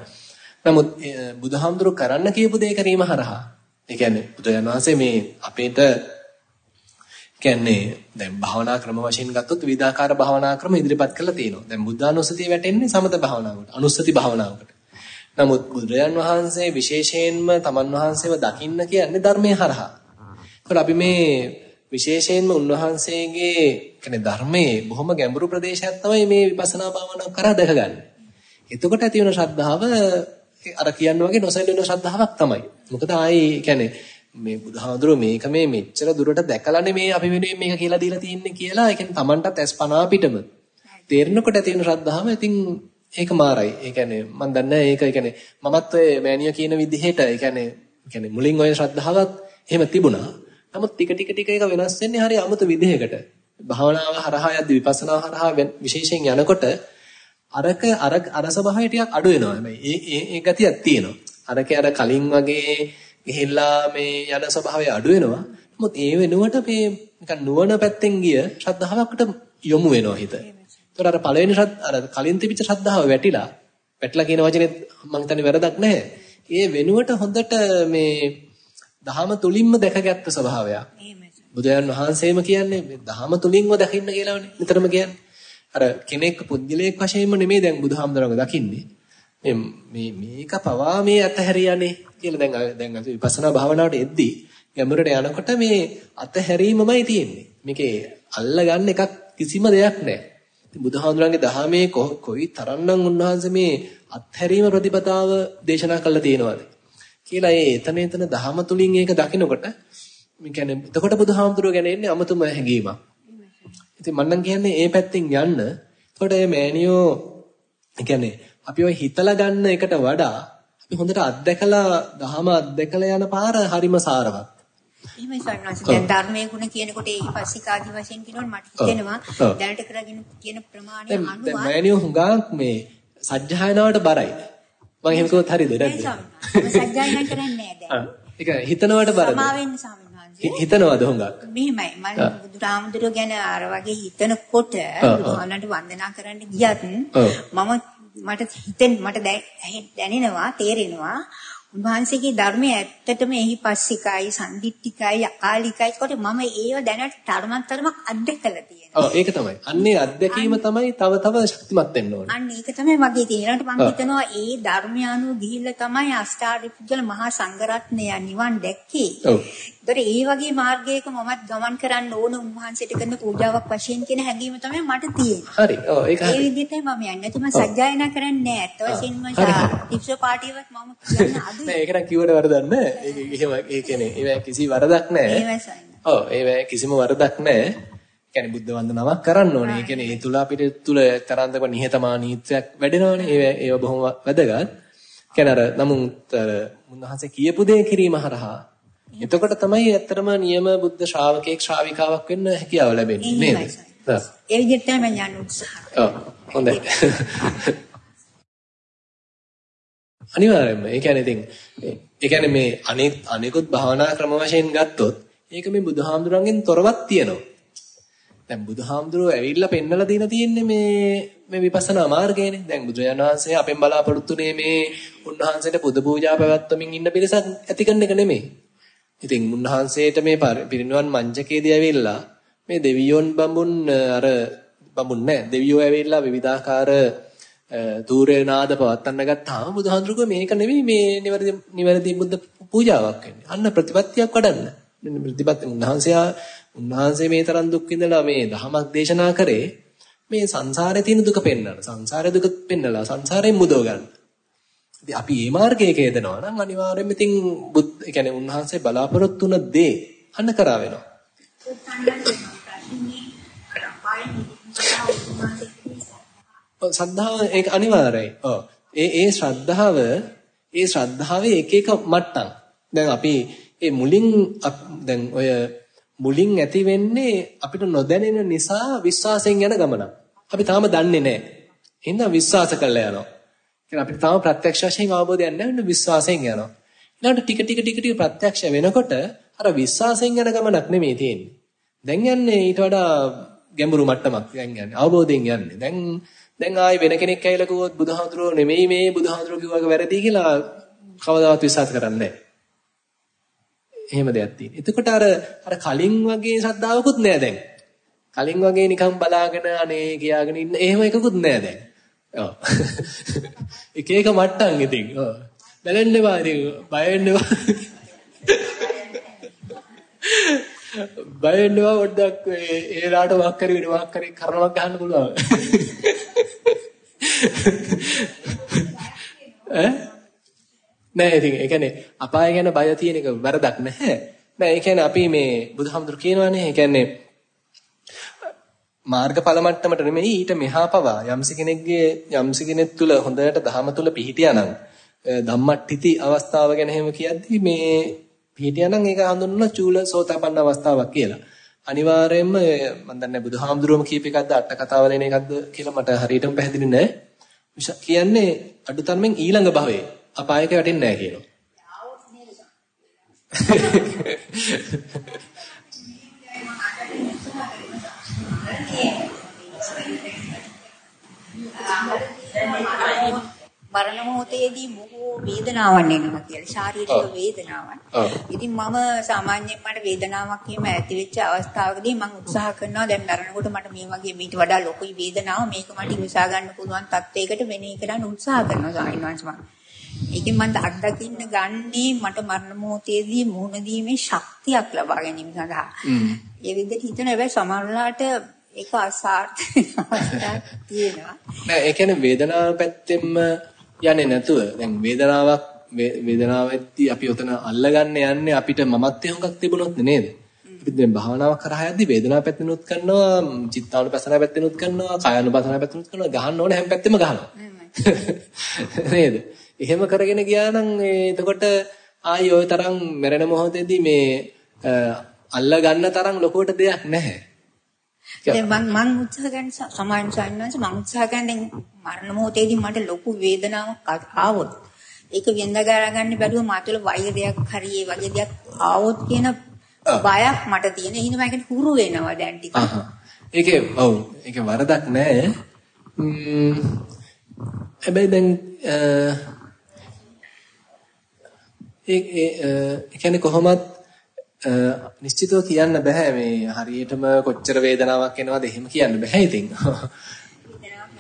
නමුත් බුදුහාමුදුරු කරන්න කියපු දේ කිරීම හරහා ඒ කියන්නේ බුදුන් වහන්සේ මේ අපේට කියන්නේ දැන් භාවනා ක්‍රම වශයෙන් ගත්තොත් විවිධාකාර භාවනා ක්‍රම ඉදිරිපත් කරලා තියෙනවා. දැන් බුද්ධානුස්සතිය වැටෙන්නේ සමත භාවනාවකට, අනුස්සති භාවනාවකට. නමුත් බුදුරජාන් වහන්සේ විශේෂයෙන්ම තමන් වහන්සේව දකින්න කියන්නේ ධර්මයේ හරහා. ඒකල අපි මේ විශේෂයෙන්ම උන්වහන්සේගේ කියන්නේ ධර්මයේ බොහොම ගැඹුරු ප්‍රදේශයක් තමයි මේ විපස්සනා භාවනාව කරා දැකගන්නේ. එතකොට ඇති වෙන ශ්‍රද්ධාව අර කියන්න වගේ නොසැලෙන ශ්‍රද්ධාවක් තමයි. මොකද ආයේ කියන්නේ මේ බුදුහාමුදුරුවෝ මේක මේ මෙච්චර දුරට දැකලානේ මේ අපි වෙනුවෙන් මේක කියලා දීලා තියෙන්නේ කියලා ඒ කියන්නේ Tamanටත් ඇස් පනා පිටම තේරෙනකොට තියෙන ශ්‍රද්ධාව ඉතින් ඒක මාරයි. ඒ කියන්නේ මම දන්නේ ඒක ඒ කියන්නේ මමත් ඔය මෑනිය කියන විදිහට ඒ කියන්නේ කියන්නේ මුලින් ඔය ශ්‍රද්ධාවත් එහෙම තිබුණා. නමුත් ටික ටික ටික ඒක වෙනස් වෙන්නේ හරි අමුතු විදිහකට. භාවනාව හරහා යද්දි විපස්සනා හරහා විශේෂයෙන් යනකොට අරක අර අර ස්වභාවය ටිකක් අඩු වෙනවා. හැබැයි ඒ ඒ ඒ ගතියක් තියෙනවා. අරකේ අර කලින් වගේ ගිහිල්ලා මේ යන ස්වභාවය අඩු වෙනවා. නමුත් ඒ වෙනුවට මේ නිකන් නුවණ පැත්තෙන් ගිය ශ්‍රද්ධාවකට යොමු වෙනවා හිත. ඒතර අර පළවෙනි අර කලින් තිබිච්ච ශ්‍රද්ධාව වැටිලා වැටලා කියන වචනේ මම හිතන්නේ වැරදක් නැහැ. ඒ වෙනුවට හොඳට මේ දහම තුලින්ම දැකගත්ත ස්වභාවයක්. බුදුන් වහන්සේම කියන්නේ මේ දහම තුලින්ම දකින්න කියලානේ නිතරම කියන්නේ. අර කෙනෙක් පුද්ගලයෙක් වශයෙන්ම නෙමෙයි දැන් බුදුහාමුදුරන්ව දකින්නේ. මේ මේක පවා මේ අතහැරියානේ කියලා දැන් දැන් අපි විපස්සනා භාවනාවට එද්දී ගැඹුරට යනකොට මේ අතහැරීමමයි තියෙන්නේ. මේකේ අල්ලගන්න එකක් කිසිම දෙයක් නැහැ. ඉතින් බුදුහාමුදුරන්ගේ දහමේ කොයි තරම්නම් උන්වහන්සේ මේ අත්හැරීම ප්‍රතිපදාව දේශනා කළා තියෙනවද කියලා ඒ එතන එතන දහම තුලින් ඒක දකිනකොට මේ කියන්නේ එතකොට බුදුහාමුදුරුව ගැන එන්නේ අමතුම හැඟීමක්. ඉතින් මම නම් කියන්නේ ඒ පැත්තෙන් යන්න. එතකොට මේ මෑනියෝ කියන්නේ අපි ඔය හිතලා ගන්න එකට වඩා අපි හොඳට අත්දැකලා දහම අත්දැකලා යන පාර හරිම සාරවත්. එහෙමයි සන්නස් දැන් ධර්මයේ ගුණ කියනකොට ඒ පස්සිකාදී වශයෙන් කියනකොට මට හිතෙනවා දැනට කරගෙන තියෙන ප්‍රමාණය අනුව දැන් මෑනියෝ හුඟක් මේ සජ්ජායනාවට බරයි. මම එහෙම කිව්වොත් හරියද නැද්ද? සජ්ජායනා කරන්නේ නැහැ දැන්. ඒක හිතනවට බරද? සමාවෙන්න. හිතනවද හුඟක්? මෙහෙමයි මම බුදුරාමුදුරුවෝ ගැන අර වගේ හිතනකොට බුදුහාමලට වන්දනා කරන්න ගියත් මම මට හිතෙන් මට දැනෙනවා තේරෙනවා උන්වහන්සේගේ ධර්මය ඇත්තටම එහි පස්සිකයි සම්දිත්තිකයි අකාලිකයි කොට මම ඒව දැනට තරමක් තරමක් අත්දැකලා තියෙනවා. ඔව් ඒක තමයි. අන්නේ අත්දැකීම තමයි තව තව ශක්තිමත් වෙන්න ඕනේ. අන්න ඒක තමයි මගේ. ඊළඟට මම හිතනවා ඒ ධර්මය අනුව ගිහිල්ලා තමයි අෂ්ටාර්ය පුද්ගල මහා සංඝරත්නය නිවන් දැක්කේ. ඔව්. ඒතර ඒ වගේ මාර්ගයක මමත් ගමන් කරන්න ඕන උන්වහන්සේට කරන පූජාවක් වශයෙන් කියන හැඟීම තමයි මට තියෙන්නේ. හරි. ඔව් ඒක හරි. ඒ විදිහටයි මම යන්නේ. නැත්නම් සජ්ජායනා කරන්නේ නැහැ. ඇත්ත වශයෙන්ම ටිප්ස් පාටියවත් මම කියන්නේ අඩුයි. නෑ ඒක නම් කිව්වට වරදක් නෑ. ඒක එහෙම ඒ කියන්නේ ඒවැ කිසි වරදක් නෑ. සයින්. ඔව් ඒවැ කිසිම වරදක් නෑ. කියන්නේ බුද්ධ වන්දනාවක් කරන්න ඕනේ. ඒ කියන්නේ ඒ තුල අපිට තුල තරන්දක නිහතමානීත්වයක් වැඩෙනවනේ. ඒව ඒව බොහොම වැදගත්. කියන්නේ අර නමුත් අර මුන්නහන්සේ කියපු දේ කිරීම හරහා එතකොට තමයි ඇත්තටම නියම බුද්ධ ශ්‍රාවකෙක් ශ්‍රාවිකාවක් වෙන්න හැකියාව ලැබෙන්නේ නේද? ඒ විදිහට තමයි මම යන්න උත්සාහ ඔව් හොඳයි. අනිවාර්යයෙන්ම. ඒ කියන්නේ ඉතින් ඒ කියන්නේ මේ අනෙක් අනෙකුත් භාවනා ක්‍රම වශයෙන් ගත්තොත් ඒක මේ බුදුහාමුදුරන්ගෙන් තොරවක් තියෙනවා. දැන් බුදුහාමුදුරුවෝ ඇවිල්ලා පෙන්නලා දීලා තියෙන්නේ මේ මේ විපස්සනා මාර්ගයනේ. දැන් බුදුරජාණන් වහන්සේ අපෙන් බලාපොරොත්තුනේ මේ උන්වහන්සේට පුද පූජා පැවැත්වමින් ඉන්න පිරිසක් ඇති කරන එක නෙමෙයි. ඉතින් උන්වහන්සේට මේ පිරිනිවන් මංචකයේදී ඇවිල්ලා මේ දෙවියොන් බඹුන් අර බඹුන් නෑ දෙවියෝ ඇවිල්ලා විවිධාකාර තූරේ නාද පවත්වන්න ගත්තාම බුදුහාඳුරුකෝ මේක නෙමෙයි මේ නිවැරදි නිවැරදි බුද්ධ පූජාවක් වෙන්නේ. අන්න ප්‍රතිපත්තියක් වඩන්න. ප්‍රතිපත්ති උන්වහන්සේ උන්වහන්සේ මේ තරම් දුක් විඳලා මේ ධමයක් දේශනා කරේ මේ සංසාරේ තියෙන දුක පෙන්වන්න. සංසාරේ දුක පෙන්නලා සංසාරයෙන් මුදව ගන්න. ඉතින් අපි මේ මාර්ගයක යෙදෙනවා නම් අනිවාර්යයෙන්ම ඉතින් බුද් ඒ කියන්නේ උන්වහන්සේ බලාපොරොත්තු වුණ දේ අන්න කරා වෙනවා. සද්ධාව ඒක අනිවාර්යයි. ඔව්. ඒ ඒ ශ්‍රද්ධාව ඒ ශ්‍රද්ධාවේ එක එක මට්ටම්. දැන් අපි ඒ මුලින් දැන් ඔය මුලින් ඇති වෙන්නේ අපිට නොදැනෙන නිසා විශ්වාසයෙන් යන ගමනක්. අපි තාම දන්නේ නැහැ. එහෙනම් විශ්වාස කරලා යනවා. කියන්නේ අපිට තාම ප්‍රත්‍යක්ෂ වශයෙන් අවබෝධයක් නැහැ විශ්වාසයෙන් යනවා. ඊළඟට ටික ටික ටික ටික ප්‍රත්‍යක්ෂ වෙනකොට අර විශ්වාසයෙන් යන ගමනක් නෙමෙයි තියෙන්නේ. දැන් යන්නේ ඊට වඩා ගැඹුරු මට්ටමක් දැන් යන්නේ. අවබෝධයෙන් යන්නේ. දැන් දැන් ආයි වෙන කෙනෙක් ඇවිල්ලා කිව්වොත් බුදුහාමුදුරුවෝ නෙමෙයි මේ බුදුහාමුදුරුවෝ කිව්වක වැරදි කියලා කවදාවත් විශ්වාස කරන්නේ නැහැ. එහෙම දෙයක් තියෙන. එතකොට අර අර කලින් වගේ ශ්‍රද්ධාවකුත් නෑ දැන්. කලින් වගේ නිකන් බලාගෙන අනේ කියාගෙන ඉන්න එහෙම එකකුත් නෑ දැන්. ඔව්. එක එක මට්ටම් ඉතින්. ඔව්. බැලෙන්න එපා ඉතින් බය වෙන්න එපා. බය වෙන්න එපා පොඩ්ඩක් ඒ රාට වක් කරගෙන වක් කරේ කරනවක් ගහන්න පුළුවන්. ඈ නෑ ඉතින් ඒ කියන්නේ අපාය ගැන බය තියෙන එක වැරදක් නැහැ. නෑ ඒ කියන්නේ අපි මේ බුදුහාමුදුරු කියනවානේ ඒ කියන්නේ මාර්ගඵල මට්ටමට නෙමෙයි ඊට මෙහා පවා යම්සි කෙනෙක්ගේ යම්සි කෙනෙක් තුල හොඳට දහම තුල පිහිටියානම් ධම්මට්ඨಿತಿ අවස්ථාව ගැන එහෙම කියද්දි මේ පිහිටියානම් ඒක හඳුන්වන චූල සෝතාපන්න අවස්ථාවක් කියලා. අනිවාර්යයෙන්ම මම දන්නේ බුදුහාමුදුරුවම කීප එකක්ද අට කතාවල එන එකක්ද කියලා මට හරියටම පැහැදිලි නෑ. කියන්නේ අඩුතරමින් ඊළඟ භවයේ අපායක වැටෙන්නේ නැහැ කියනවා. මරණ මොහොතේදී බොහෝ වේදනාවක් එනවා කියලා ශාරීරික වේදනාවක්. ඉතින් මම සාමාන්‍යයෙන් මට වේදනාවක් එහෙම ඇති වෙච්ච අවස්ථාවකදී මම උත්සාහ කරනවා දැන් මරණකොට මට මේ වගේ මීට වඩා ලොකුයි වේදනාව මේක මට ඉවසා ගන්න පුළුවන් තත්යකට එක කරන්න උත්සාහ කරනවා ස්වාමීන් වහන්සේ ඒකෙන් මම අත්දකින්න ගන්නේ මට මරණ මොහොතේදී මුහුණ දීමේ ශක්තියක් ලබා ගැනීම සඳහා. ඒ විදිහට හිතන හැබැයි සමහරලාට ඒක අසාර්ථක තියෙනවා. නෑ ඒ කියන්නේ වේදනාව පැත්තෙන්ම යන්නේ නැතුව දැන් වේදනාවක් වේදනාවෙත්ටි අපි උතන අල්ලගන්න යන්නේ අපිට මමත්වයේ හුඟක් තිබුණොත් නේද? අපි දැන් භාවනාවක් කරා යද්දී වේදනාව පැත්තෙනුත් කරනවා, චිත්තානුපසනාව පැත්තෙනුත් කරනවා, කායනුපසනාව පැත්තෙනුත් කරනවා, ගහන්න ඕනේ හැම පැත්තෙම ගහනවා. නේද? එහෙම කරගෙන ගියා නම් එතකොට ආයි ওই තරම් මරණ මොහොතේදී මේ අල්ල ගන්න තරම් ලොකුවට දෙයක් නැහැ. දැන් මම මම උත්සාහ ගන්න සමාන සාන්නංශ මම උත්සාහ ගන්න මරණ මොහොතේදී මට ලොකු වේදනාවක් ආවොත් ඒක වෙනදා ගන්න බැරුව මාතුල වෛරයක් හරි ඒ වගේ දෙයක් ආවොත් කියන බයක් මට තියෙන. එහෙනම් මම ඒකට හුරු වෙනවා දැන් ටික. ඒකේ ඔව් ඒකේ වරදක් නැහැ. හැබැයි දැන් ඒ ඒ කියන්නේ කොහොමත් නිශ්චිතව කියන්න බෑ මේ හරියටම කොච්චර වේදනාවක් එනවද එහෙම කියන්න බෑ ඉතින්.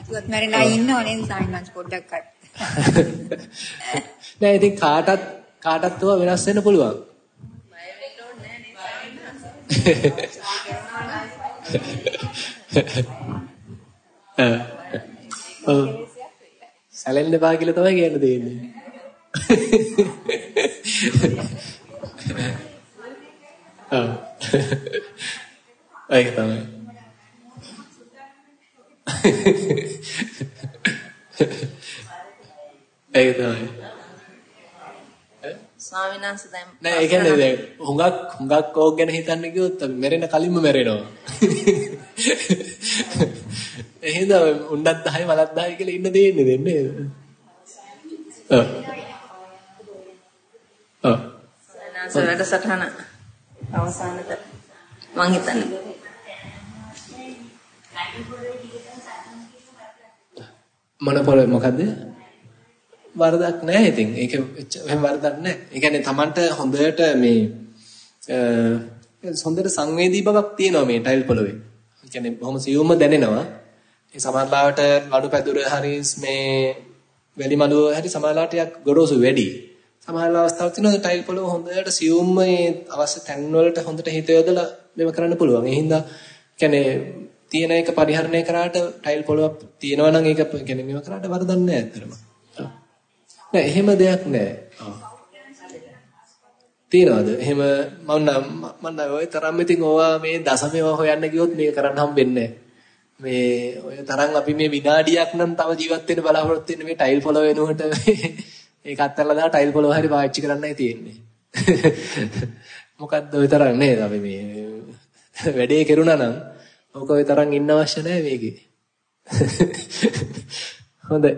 වේදනාවක් මැරෙලා ඉන්නව නේද සායනස් පොඩ්ඩක් අත්. නෑ ඉතින් කාටත් කාටත් ඒවා වෙනස් වෙන්න පුළුවන්. ඕනේ. සැලෙන්න බා කියලා තමයි කියන්න දෙන්නේ. ඔව්. ඒක තමයි. ඒක තමයි. ස්වාමීන් වහන්සේ දැන් නෑ ඒ කියන්නේ දැන් හුඟක් හුඟක් ඕක ගැන හිතන්න ගියොත් මැරෙන කලින්ම මැරෙනවා. එහෙනම් උණ්ඩත් 10 මලත් 10 කියලා ඉන්න දෙන්නේ දෙන්නේ. ඔව්. ඔව්. සනාස වැඩසටහන අවසානට මං හිතන්නේ මොන පොළ මොකද්ද? වරදක් නැහැ ඉතින්. ඒක එහෙම වරදක් නැහැ. ඒ කියන්නේ Tamanට හොඳට මේ හොඳට සංවේදී බවක් තියෙනවා මේ ටයිල් පොළවේ. ඒ කියන්නේ බොහොම සියුම්ම දැනෙනවා. ඒ සමහරවිට ලඩු පැදුර හරි මේ වැලි මළුව හරි සමහරවිට ගොරෝසු වැඩි. සමහර අවස්ථාවල තියෙනවා ටයිල් පොළව හොඳට සියුම්ම මේ අවශ්‍ය තැන් වලට හොඳට හිත යොදලා මේව කරන්න පුළුවන්. ඒ හින්දා කියන්නේ තියෙන එක පරිහරණය කරාට ටයිල් පොළවක් තියෙනවා නම් ඒක කියන්නේ මේව කරාට වරදක් නැහැ ඇත්තටම. නෑ එහෙම දෙයක් නෑ. තියනවාද? එහෙම මම මම ඔය තරම් ඉතින් ඕවා මේ දශමේව හොයන්න ගියොත් මේක කරන්න හම්බෙන්නේ මේ ඔය තරම් අපි මේ විනාඩියක් නම් තව ජීවත් වෙන්න බලාපොරොත්තු වෙන්නේ මේ ටයිල් පොළව වෙනුවට ඒක අත්හැරලා දාලා ටයිල් පොළව හරි පාවිච්චි කරන්නයි තියෙන්නේ. මොකද්ද ඔය තරම් නේද අපි මේ වැඩේ කෙරුණා නම් ඕක ඔය තරම් ඉන්න අවශ්‍ය නැහැ මේකේ. හොඳයි.